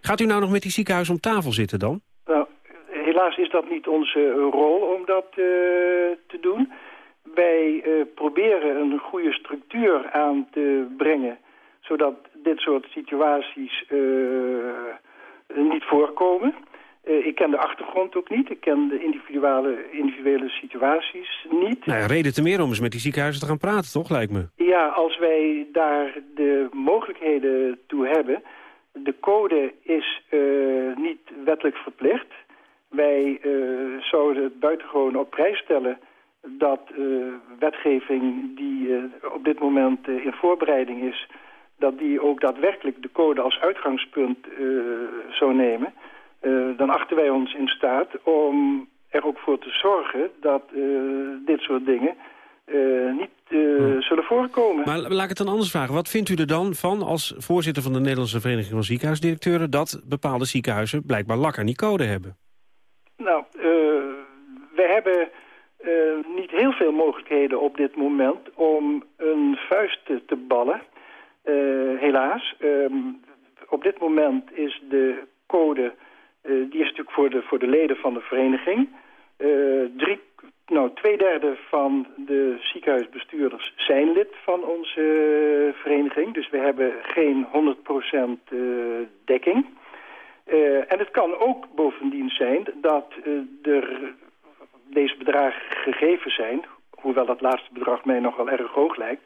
Gaat u nou nog met die ziekenhuis om tafel zitten dan? Nou, helaas is dat niet onze eh, rol om dat eh, te doen. Wij proberen een goede structuur aan te brengen... zodat dit soort situaties niet voorkomen. Eh, ik ken de achtergrond ook niet. Ik ken de individuele, individuele situaties niet. Nou ja, reden te meer om eens met die ziekenhuizen te gaan praten, toch, lijkt me? Ja, als wij daar de mogelijkheden toe hebben... De code is eh, niet wettelijk verplicht. Wij eh, zouden het buitengewoon op prijs stellen... dat wetgeving die op dit moment in voorbereiding is... dat die ook daadwerkelijk de code als uitgangspunt zou nemen... Eh, dan achten wij ons in staat om er ook voor te zorgen... dat eh, dit soort dingen eh, niet eh, zullen voorkomen. Maar laat ik het dan anders vragen. Wat vindt u er dan van als voorzitter van de Nederlandse Vereniging van Ziekenhuisdirecteuren... dat bepaalde ziekenhuizen blijkbaar lak aan die code hebben? Nou, we hebben niet heel veel mogelijkheden op dit moment om een vuist te, te ballen. Helaas. Ehm, op dit moment is de code, die is natuurlijk voor de, voor de leden van de vereniging. Eh, drie, nou, twee derde van de ziekenhuisbestuurders zijn lid van onze eh, vereniging. Dus we hebben geen 100% eh, dekking. Eh, en het kan ook bovendien zijn dat eh, er deze bedragen gegeven zijn... hoewel dat laatste bedrag mij nogal erg hoog lijkt...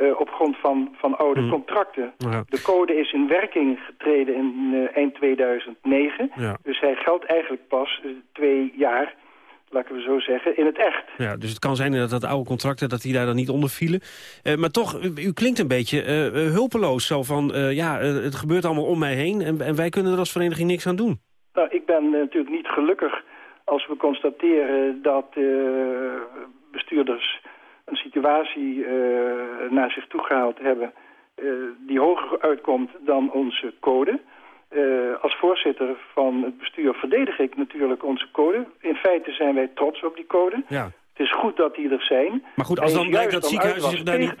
eh, op grond van, van oude contracten. Ja. De code is in werking getreden in eh, eind 2009. Ja. Dus hij geldt eigenlijk pas eh, twee jaar, laten we zo zeggen, in het echt. Ja, dus het kan zijn dat dat oude contracten dat die daar dan niet onder vielen. Maar toch, u, u klinkt een beetje hulpeloos. Zo van, ja, het gebeurt allemaal om mij heen... En, en wij kunnen er als vereniging niks aan doen. Nou, ik ben natuurlijk niet gelukkig als we constateren dat bestuurders een situatie eh, naar zich toe gehaald hebben eh, die hoger uitkomt dan onze code. Eh, als voorzitter van het bestuur verdedig ik natuurlijk onze code. In feite zijn wij trots op die code. Ja. Het is goed dat die er zijn. Maar goed, als dan blijkt dat ziekenhuizen zich daar niet...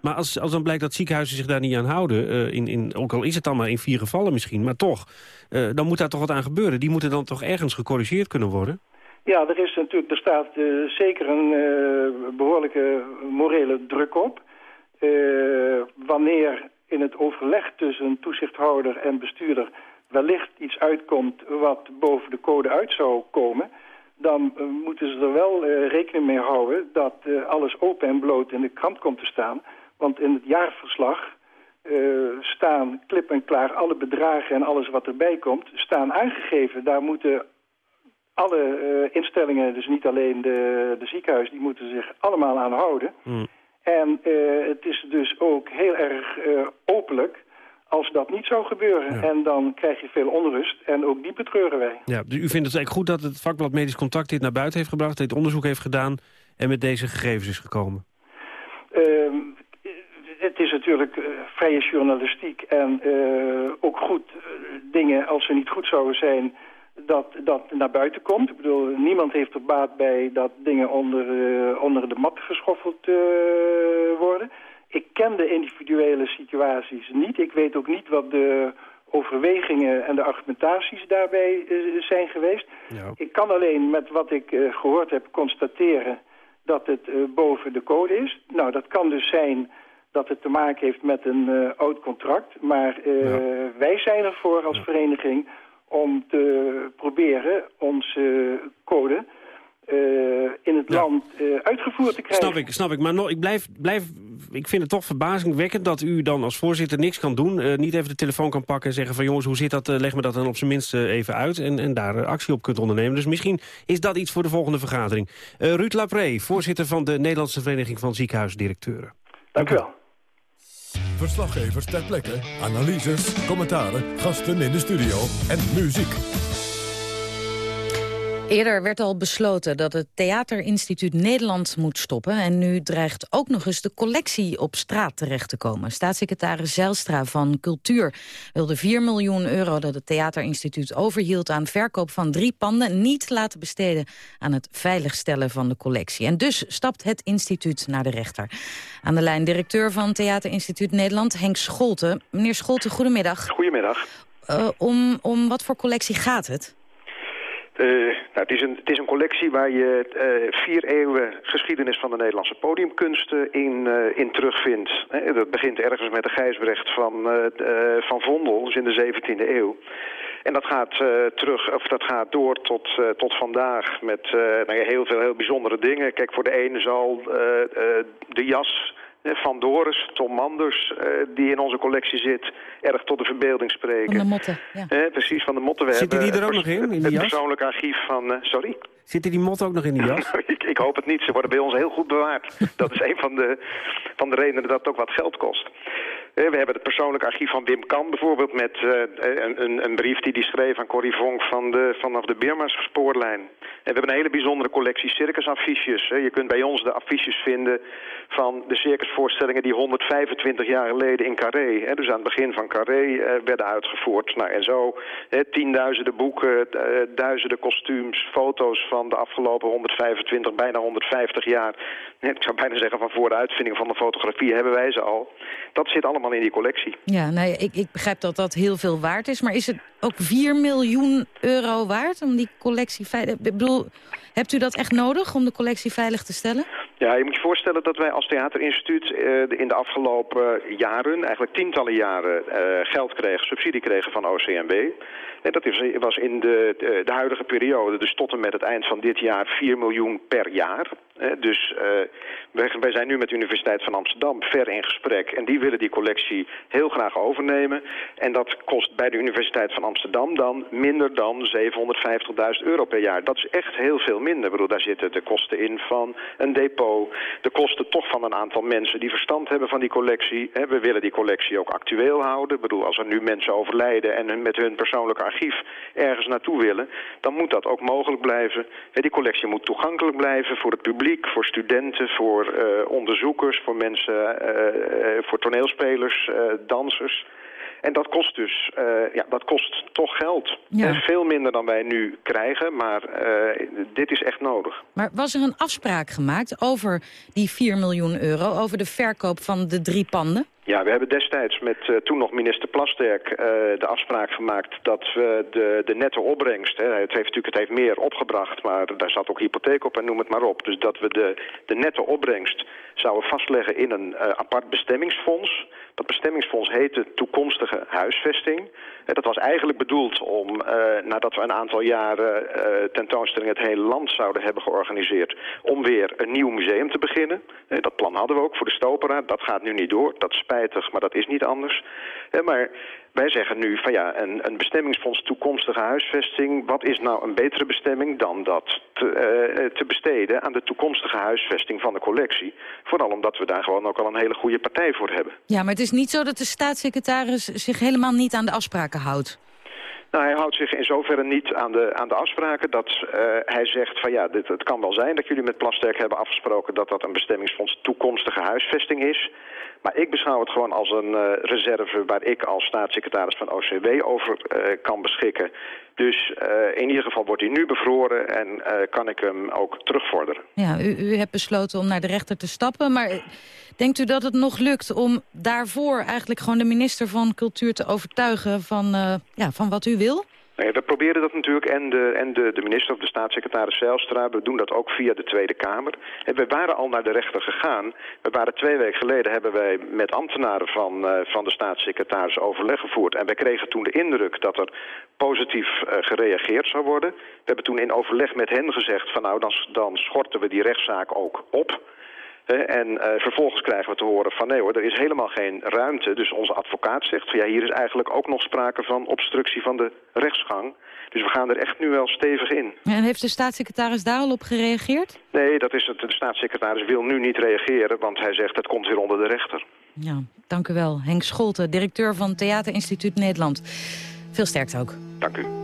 Maar als, als dan blijkt dat ziekenhuizen zich daar niet aan houden... in, in, ook al is het dan maar in vier gevallen misschien, maar toch... dan moet daar toch wat aan gebeuren. Die moeten dan toch ergens gecorrigeerd kunnen worden? Ja, er is natuurlijk, er staat eh, zeker een eh, behoorlijke morele druk op. Eh, wanneer in het overleg tussen toezichthouder en bestuurder wellicht iets uitkomt wat boven de code uit zou komen, dan moeten ze er wel rekening mee houden dat alles open en bloot in de krant komt te staan. Want in het jaarverslag staan klip en klaar alle bedragen en alles wat erbij komt, staan aangegeven. Daar moeten alle eh, instellingen, dus niet alleen de, de ziekenhuis, die moeten zich allemaal aan houden. En eh, het is dus ook heel erg eh, openlijk als dat niet zou gebeuren. En dan krijg je veel onrust en ook die betreuren wij. Ja, dus u vindt het eigenlijk goed dat het vakblad Medisch Contact dit naar buiten heeft gebracht... dit onderzoek heeft gedaan en met deze gegevens is gekomen? Ehm, het is natuurlijk vrije journalistiek en ook goed dingen als ze niet goed zouden zijn dat dat naar buiten komt. Ik bedoel, niemand heeft er baat bij dat dingen onder, eh, onder de mat geschoffeld eh, worden. Ik ken de individuele situaties niet. Ik weet ook niet wat de overwegingen en de argumentaties daarbij eh, zijn geweest. Ik kan alleen met wat ik eh, gehoord heb constateren dat het boven de code is. Nou, dat kan dus zijn dat het te maken heeft met een oud contract. Maar wij zijn ervoor als vereniging om te proberen onze code eh, in het land eh, uitgevoerd te krijgen. Snap ik, snap ik. Maar nog, ik, blijf, blijf, ik vind het toch verbazingwekkend dat u dan als voorzitter niks kan doen. eh, niet even de telefoon kan pakken en zeggen van jongens, hoe zit dat? leg me dat dan op zijn minst even uit. En, en daar actie op kunt ondernemen. Dus misschien is dat iets voor de volgende vergadering. Ruud Lapré, voorzitter van de Nederlandse Vereniging van Ziekenhuisdirecteuren. Dank u wel. Verslaggevers ter plekke, analyses, commentaren, gasten in de studio en muziek. Eerder werd al besloten dat het Theaterinstituut Nederland moet stoppen... en nu dreigt ook nog eens de collectie op straat terecht te komen. Staatssecretaris Zijlstra van Cultuur wilde 4 miljoen euro... dat het Theaterinstituut overhield aan verkoop van drie panden... niet laten besteden aan het veiligstellen van de collectie. En dus stapt het instituut naar de rechter. Aan de lijn directeur van Theaterinstituut Nederland, Henk Scholten. Meneer Scholten, goedemiddag. Goedemiddag. Uh, om, om wat voor collectie gaat het? Uh, nou, het, is een, het is een collectie waar je uh, vier eeuwen geschiedenis van de Nederlandse podiumkunsten in, uh, in terugvindt. Dat begint ergens met de Gijsbrecht van, van Vondel, dus in de 17e eeuw. En dat gaat terug, of dat gaat door tot, tot vandaag met nou ja, heel veel heel bijzondere dingen. Kijk, voor de ene zal de jas van Doris, Tom Manders, uh, die in onze collectie zit, erg tot de verbeelding spreken. Van de motten, ja. Uh, precies, van de motten. We Zitten die er ook nog in, in die het jas? persoonlijk archief van... Uh, sorry? Zitten die motten ook nog in die jas? ik, ik, hoop het niet. Ze worden bij ons heel goed bewaard. dat is een van de, van de redenen dat het ook wat geld kost. We hebben het persoonlijk archief van Wim Kam bijvoorbeeld... met een, een, een, brief die hij schreef aan Corrie Vonk van de, vanaf de Birma's spoorlijn. En we hebben een hele bijzondere collectie circusaffiches. Je kunt bij ons de affiches vinden van de circusvoorstellingen... die 125 jaar geleden in Carré, dus aan het begin van Carré, werden uitgevoerd. Nou, en zo tienduizenden boeken, duizenden kostuums, foto's van de afgelopen 125, bijna 150 jaar. Ik zou bijna zeggen van voor de uitvinding van de fotografie hebben wij ze al. Dat zit allemaal in die collectie. Ja, ja, ik, ik begrijp dat dat heel veel waard is. Maar is het ook 4 miljoen euro waard om die collectie veilig... Ik bedoel, hebt u dat echt nodig om de collectie veilig te stellen? Ja, je moet je voorstellen dat wij als theaterinstituut uh, in de afgelopen jaren, eigenlijk tientallen jaren, uh, geld kregen, subsidie kregen van OCMW. En dat is, was in de, de, huidige periode, dus tot en met het eind van dit jaar, 4 miljoen per jaar. Dus uh, wij, wij, zijn nu met de Universiteit van Amsterdam ver in gesprek. En die willen die collectie heel graag overnemen. En dat kost bij de Universiteit van Amsterdam dan minder dan 750.000 euro per jaar. Dat is echt heel veel minder. Ik bedoel, daar zitten de kosten in van een depot. De kosten toch van een aantal mensen die verstand hebben van die collectie. We willen die collectie ook actueel houden. Ik bedoel, als er nu mensen overlijden en met hun persoonlijke archief ergens naartoe willen... dan moet dat ook mogelijk blijven. Die collectie moet toegankelijk blijven voor het publiek, voor studenten, voor uh, onderzoekers, voor mensen, uh, uh, voor toneelspelers, dansers. En dat kost dus, ja, dat kost toch geld. Ja. Veel minder dan wij nu krijgen, maar dit is echt nodig. Maar was er een afspraak gemaakt over die 4 miljoen euro, over de verkoop van de drie panden? Ja, we hebben destijds met uh, toen nog minister Plasterk uh, de afspraak gemaakt dat we de, de nette opbrengst, hè, het heeft natuurlijk het heeft meer opgebracht, maar daar zat ook hypotheek op en noem het maar op. Dus dat we de, de nette opbrengst zouden vastleggen in een uh, apart bestemmingsfonds. Dat bestemmingsfonds heette toekomstige huisvesting. Dat was eigenlijk bedoeld om, nadat we een aantal jaren tentoonstellingen het hele land zouden hebben georganiseerd, om weer een nieuw museum te beginnen. Dat plan hadden we ook voor de Stopera. Dat gaat nu niet door. Dat maar dat is niet anders. maar wij zeggen nu van ja, een, een bestemmingsfonds toekomstige huisvesting. Wat is nou een betere bestemming dan dat te, uh, te besteden aan de toekomstige huisvesting van de collectie? Vooral omdat we daar gewoon ook al een hele goede partij voor hebben. Ja, maar het is niet zo dat de staatssecretaris zich helemaal niet aan de afspraken houdt. Nou, hij houdt zich in zoverre niet aan de, aan de afspraken dat uh, hij zegt van ja, dit, het kan wel zijn dat jullie met Plasterk hebben afgesproken dat dat een bestemmingsfonds toekomstige huisvesting is. Maar ik beschouw het gewoon als een uh, reserve waar ik als staatssecretaris van OCW over uh, kan beschikken. Dus in ieder geval wordt hij nu bevroren en kan ik hem ook terugvorderen. Ja, u, u hebt besloten om naar de rechter te stappen, maar denkt u dat het nog lukt om daarvoor eigenlijk gewoon de minister van Cultuur te overtuigen van, ja, van wat u wil? We proberen dat natuurlijk en, de, en de, de minister of de staatssecretaris Zijlstra. We doen dat ook via de Tweede Kamer. En we waren al naar de rechter gegaan. We waren twee weken geleden hebben wij met ambtenaren van, uh, van de staatssecretaris overleg gevoerd. En wij kregen toen de indruk dat er positief uh, gereageerd zou worden. We hebben toen in overleg met hen gezegd van nou dan schorten we die rechtszaak ook op. En uh, vervolgens krijgen we te horen van nee hoor, er is helemaal geen ruimte. Dus onze advocaat zegt van ja, hier is eigenlijk ook nog sprake van obstructie van de rechtsgang. Dus we gaan er echt nu wel stevig in. En heeft de staatssecretaris daar al op gereageerd? Nee, dat is het. de staatssecretaris wil nu niet reageren, want hij zegt het komt weer onder de rechter. Ja, dank u wel. Henk Scholte, directeur van Theaterinstituut Nederland. Veel sterkte ook. Dank u.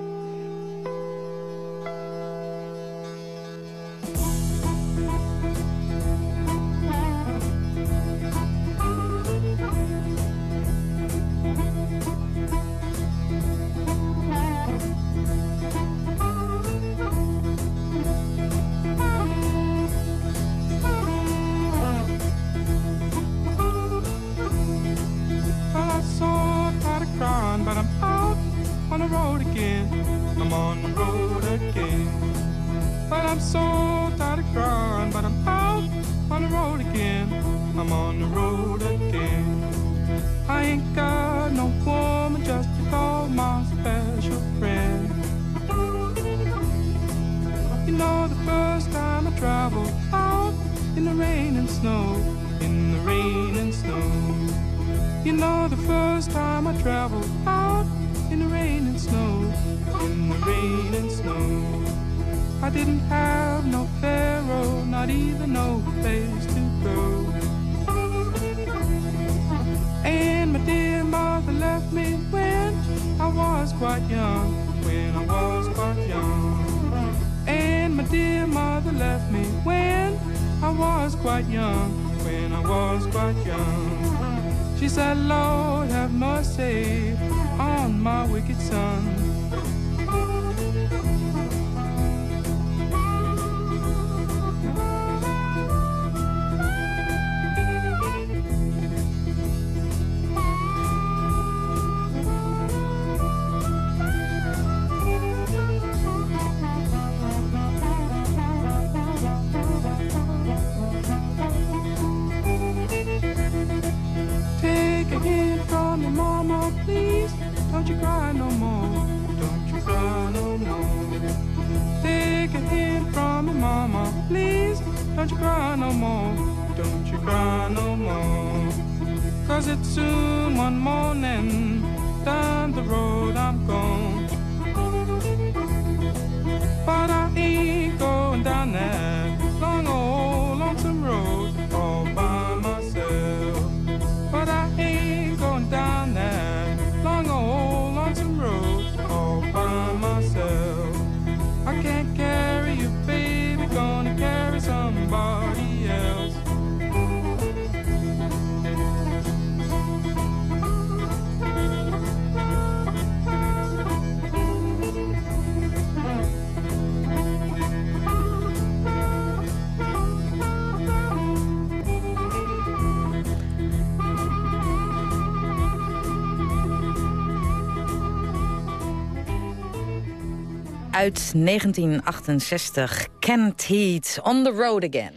Uit 1968, Kent Heat, On the Road Again.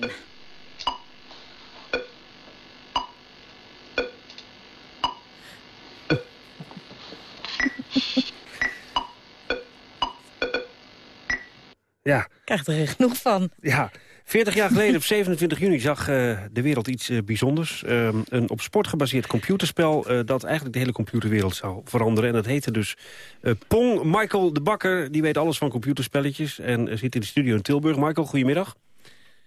Ja. Krijg er echt genoeg van. Ja, 40 jaar geleden op 27 juni zag eh, de wereld iets eh, bijzonders. Ehm, een op sport gebaseerd computerspel eh, dat eigenlijk de hele computerwereld zou veranderen. En dat heette dus eh, Pong. Michael de Bakker, die weet alles van computerspelletjes en zit in de studio in Tilburg. Michael, goedemiddag.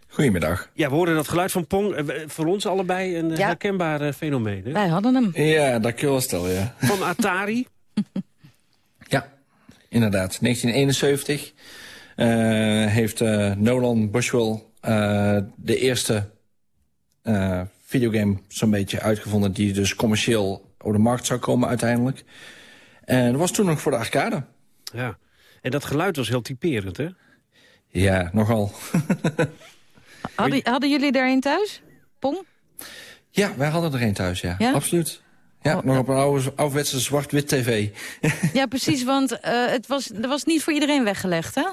Goedemiddag. Ja, we hoorden dat geluid van Pong. Voor ons allebei een Ja. herkenbaar fenomeen. Hè? Wij hadden hem. Ja, dat kun je wel stellen, ja. Van Atari. Inderdaad, 1971 eh, heeft eh, Nolan Buswell eh, de eerste eh, videogame zo'n beetje uitgevonden... die dus commercieel op de markt zou komen uiteindelijk. En dat was toen nog voor de arcade. Ja. En dat geluid was heel typerend, hè? Ja, nogal. Hadden, hadden jullie er een thuis? Pong? Ja, wij hadden er een thuis, ja. Ja? Absoluut. Ja, nog op een oude, ouderwetse zwart-wit tv. Ja, precies, want eh, het was, er was niet voor iedereen weggelegd, hè?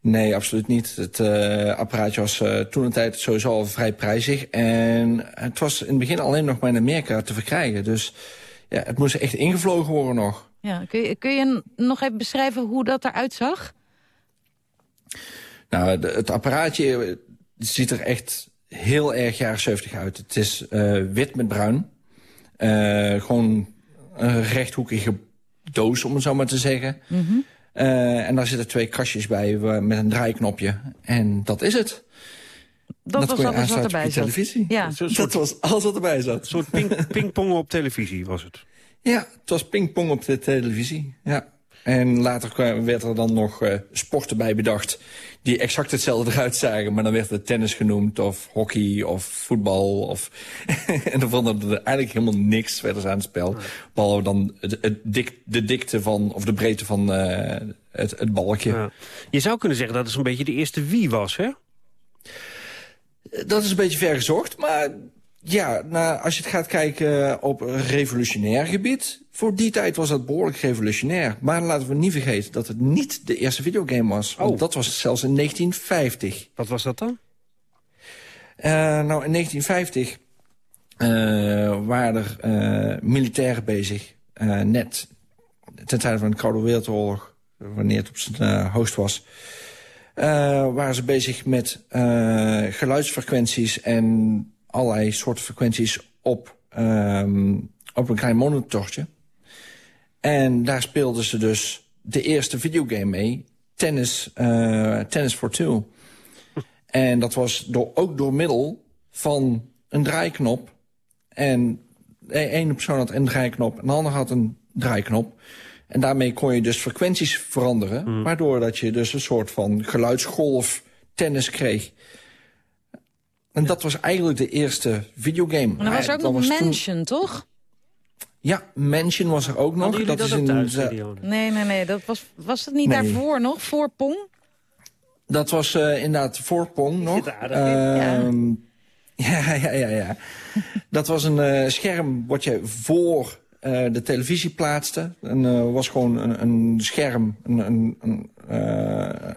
Nee, absoluut niet. Het eh, apparaatje was eh, toen een tijd sowieso al vrij prijzig. En het was in het begin alleen nog maar in Amerika te verkrijgen. Dus ja, het moest echt ingevlogen worden nog. Ja, kun, je, kun je nog even beschrijven hoe dat eruit zag? Nou, de- het apparaatje ziet er echt heel erg jaren 70 uit. Het is eh, wit met bruin. Gewoon een rechthoekige doos, om het zo maar te zeggen. Eh, en daar zitten twee kastjes bij wa- met een draaiknopje. En dat is het. Dat, was alles wat erbij zat. televisie. Ja. Dat was alles wat erbij zat. Een soort ping, pingpong op televisie was het. Ja, het was pingpong op de televisie. Ja. En later werd er dan nog eh, sporten bij bedacht... die exact hetzelfde eruit zagen. Maar dan werd het tennis genoemd, of hockey, of voetbal. Of en dan vonden er eigenlijk helemaal niks verder aan het spel. Behalve dan het, het dik, de dikte van, of de breedte van eh, het, het balkje. Ja. Je zou kunnen zeggen dat het zo'n beetje de eerste wie was, hè? Dat is een beetje ver gezocht, maar Ja, nou, als je het gaat kijken op revolutionair gebied... voor die tijd was dat behoorlijk revolutionair. Maar laten we niet vergeten dat het niet de eerste videogame was. Want Oh. dat was zelfs in 1950. Wat was dat dan? Eh, nou, in 1950 eh, waren er eh, militairen bezig. net ten tijde van de Koude Wereldoorlog, wanneer het op zijn hoogst was... waren ze bezig met geluidsfrequenties en allerlei soorten frequenties op, ehm, op een klein monitortje. En daar speelden ze dus de eerste videogame mee, Tennis, eh, Tennis for Two. En dat was door, ook door middel van een draaiknop. En één persoon had een draaiknop en de ander had een draaiknop. En daarmee kon je dus frequenties veranderen. Waardoor dat je dus een soort van geluidsgolf tennis kreeg. En dat was eigenlijk de eerste videogame. En er was Maar ook dat nog toen- Mansion, toch? Ja, Mansion was er ook nog. Dat, is de- Gideon? Nee, nee, nee. Dat was, was het niet Nee. daarvoor nog? Voor Pong? Dat was eh, inderdaad voor Pong nog. Ehm, ja, ja, ja, ja. dat was een eh, scherm wat je voor eh, de televisie plaatste. En eh, was gewoon een, een scherm, een, een, een, eh,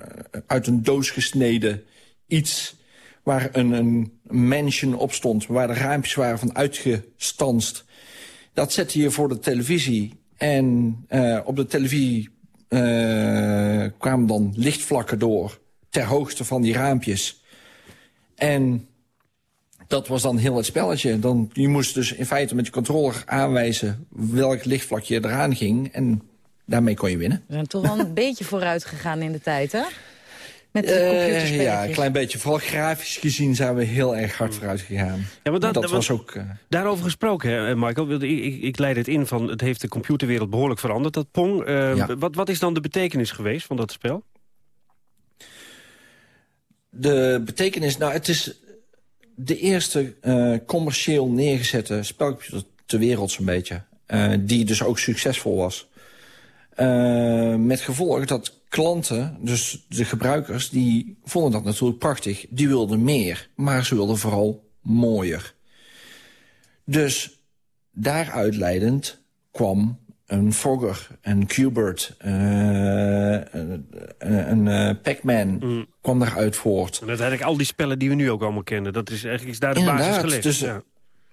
uit een doos gesneden iets... waar een, een mansion op stond, waar de raampjes waren van uitgestanst. Dat zette je voor de televisie. En eh, op de televisie eh, kwamen dan lichtvlakken door... ter hoogte van die raampjes. En dat was dan heel het spelletje. Dan, je moest dus in feite met je controller aanwijzen... welk lichtvlak je eraan ging. En daarmee kon je winnen. We zijn toch wel een beetje vooruit gegaan in de tijd, hè? Met de Eh, ja, een klein beetje. Vooral grafisch gezien zijn we heel erg hard vooruit gegaan. Ja, maar dat, dat want was ook... eh, Daarover gesproken, hè, eh, Michael. wilde- Ik, ik, ik leid het in van het heeft de computerwereld behoorlijk veranderd, dat Pong. Eh, Ja. wat, wat is dan de betekenis geweest van dat spel? De betekenis, nou het is de eerste eh, commercieel neergezette spelcomputer ter wereld zo'n beetje. eh, die dus ook succesvol was. Eh, met gevolg dat klanten, dus de gebruikers, die vonden dat natuurlijk prachtig. Die wilden meer, maar ze wilden vooral mooier. Dus daaruit leidend kwam een Frogger, een Qbert, eh, een, een eh, Pac-Man kwam daaruit voort. En uiteindelijk al die spellen die we nu ook allemaal kennen. Dat is eigenlijk is daar de basis gelegd. Dus, ja.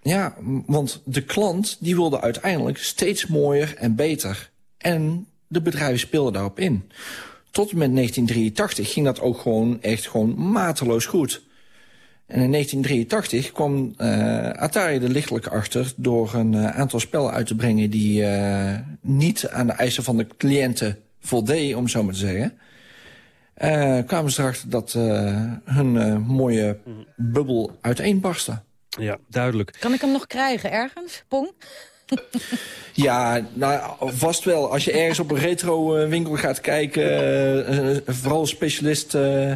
ja. want de klant die wilde uiteindelijk steeds mooier en beter. En de bedrijven speelden daarop in. Tot en met 1983 ging dat ook gewoon echt gewoon mateloos goed. En in 1983 kwam eh, Atari er lichtelijk achter... door een eh, aantal spellen uit te brengen... die eh, niet aan de eisen van de cliënten voldeden, om zo maar te zeggen. Eh, kwamen ze erachter dat eh, hun mooie bubbel uiteenbarstte. Ja, duidelijk. Kan ik hem nog krijgen ergens, Pong? Ja, nou, vast wel. Als je ergens op een retro-winkel gaat kijken... eh, eh, vooral specialist eh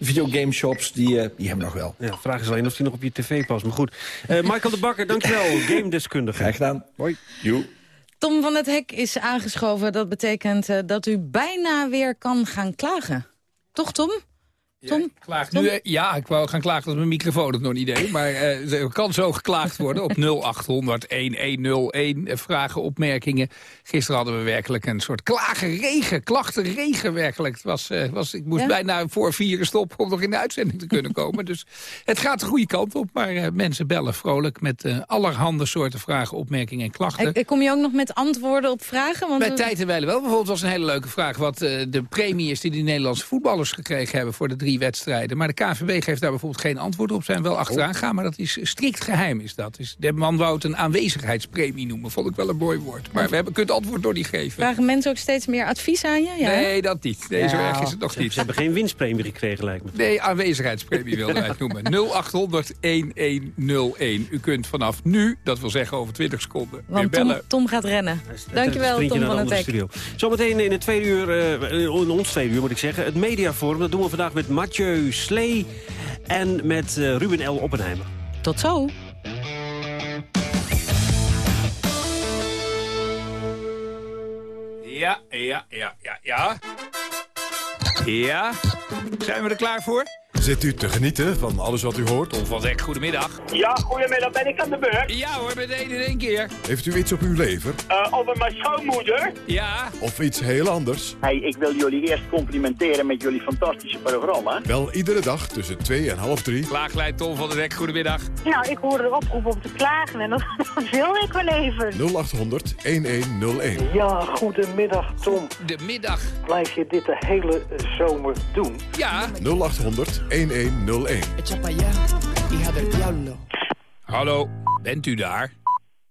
videogameshops, die, eh, die hebben nog wel. Ja, vraag is alleen of die nog op je tv past. Maar goed. Eh, Michael de Bakker, dankjewel. Game-deskundige. Graag gedaan. Hoi. Joe. Tom van het Hek is aangeschoven. Dat betekent eh, dat u bijna weer kan gaan klagen. Toch, Tom? Tom? Klaag nu, eh, ja, ik wou gaan klagen dat mijn microfoon het nog niet deed. Maar eh, er kan zo geklaagd worden op 0800 1101. eh, Vragen, opmerkingen. Gisteren hadden we werkelijk een soort klagenregen, klachtenregen werkelijk. Het was, was, ik moest Ja? bijna voor vieren stoppen om nog in de uitzending te kunnen komen. Dus het gaat de goede kant op. Maar mensen bellen vrolijk met allerhande soorten vragen, opmerkingen en klachten. Ik, kom je ook nog met antwoorden op vragen? Want Bij tijd en wijle wel. Bijvoorbeeld was een hele leuke vraag... wat de premie is die de Nederlandse voetballers gekregen hebben... voor de drie wedstrijden. Maar de KVB geeft daar bijvoorbeeld geen antwoord op. Zijn wel achteraan gaan, maar dat is strikt geheim. Is dat. Dus de man wou het een aanwezigheidspremie noemen. Vond ik wel een mooi woord. Maar we hebben, kunt het antwoord door niet geven. Vragen mensen ook steeds meer advies aan je? Ja? Nee, dat niet. Nee, zo erg is het nog Ze, niet. ze hebben geen winstpremie gekregen, lijkt me. Nee, aanwezigheidspremie wilden wij het noemen. 0800 1101. U kunt vanaf nu, dat wil zeggen over 20 seconden, Want Tom, bellen. Tom gaat rennen. Dankjewel, Tom van de het. Zometeen in het tweede uur, eh, in ons tweede uur moet ik zeggen, het mediaforum. Dat doen we vandaag met Mathieu Slee en met eh, Ruben L. Oppenheimer. Tot zo. Ja, ja, ja, ja, ja. Ja, zijn we er klaar voor? Zit u te genieten van alles wat u hoort? Tom van Dek, goedemiddag. Ja, goedemiddag. Ben ik aan de beurt? Ja hoor, meteen in één keer. Heeft u iets op uw lever? Uh, over mijn schoonmoeder? Ja. Of iets heel anders? Hey, ik wil jullie eerst complimenteren met jullie fantastische programma. Wel iedere dag tussen 2 en half 3. Klaaglijn Tom van Dek, goedemiddag. Nou, ik hoorde de oproep om te klagen en dat, wil ik wel even. 0800 1101. Ja, goedemiddag Tom. De middag. Blijf je dit de hele zomer doen? Ja. 0800 1101. Hallo, bent u daar?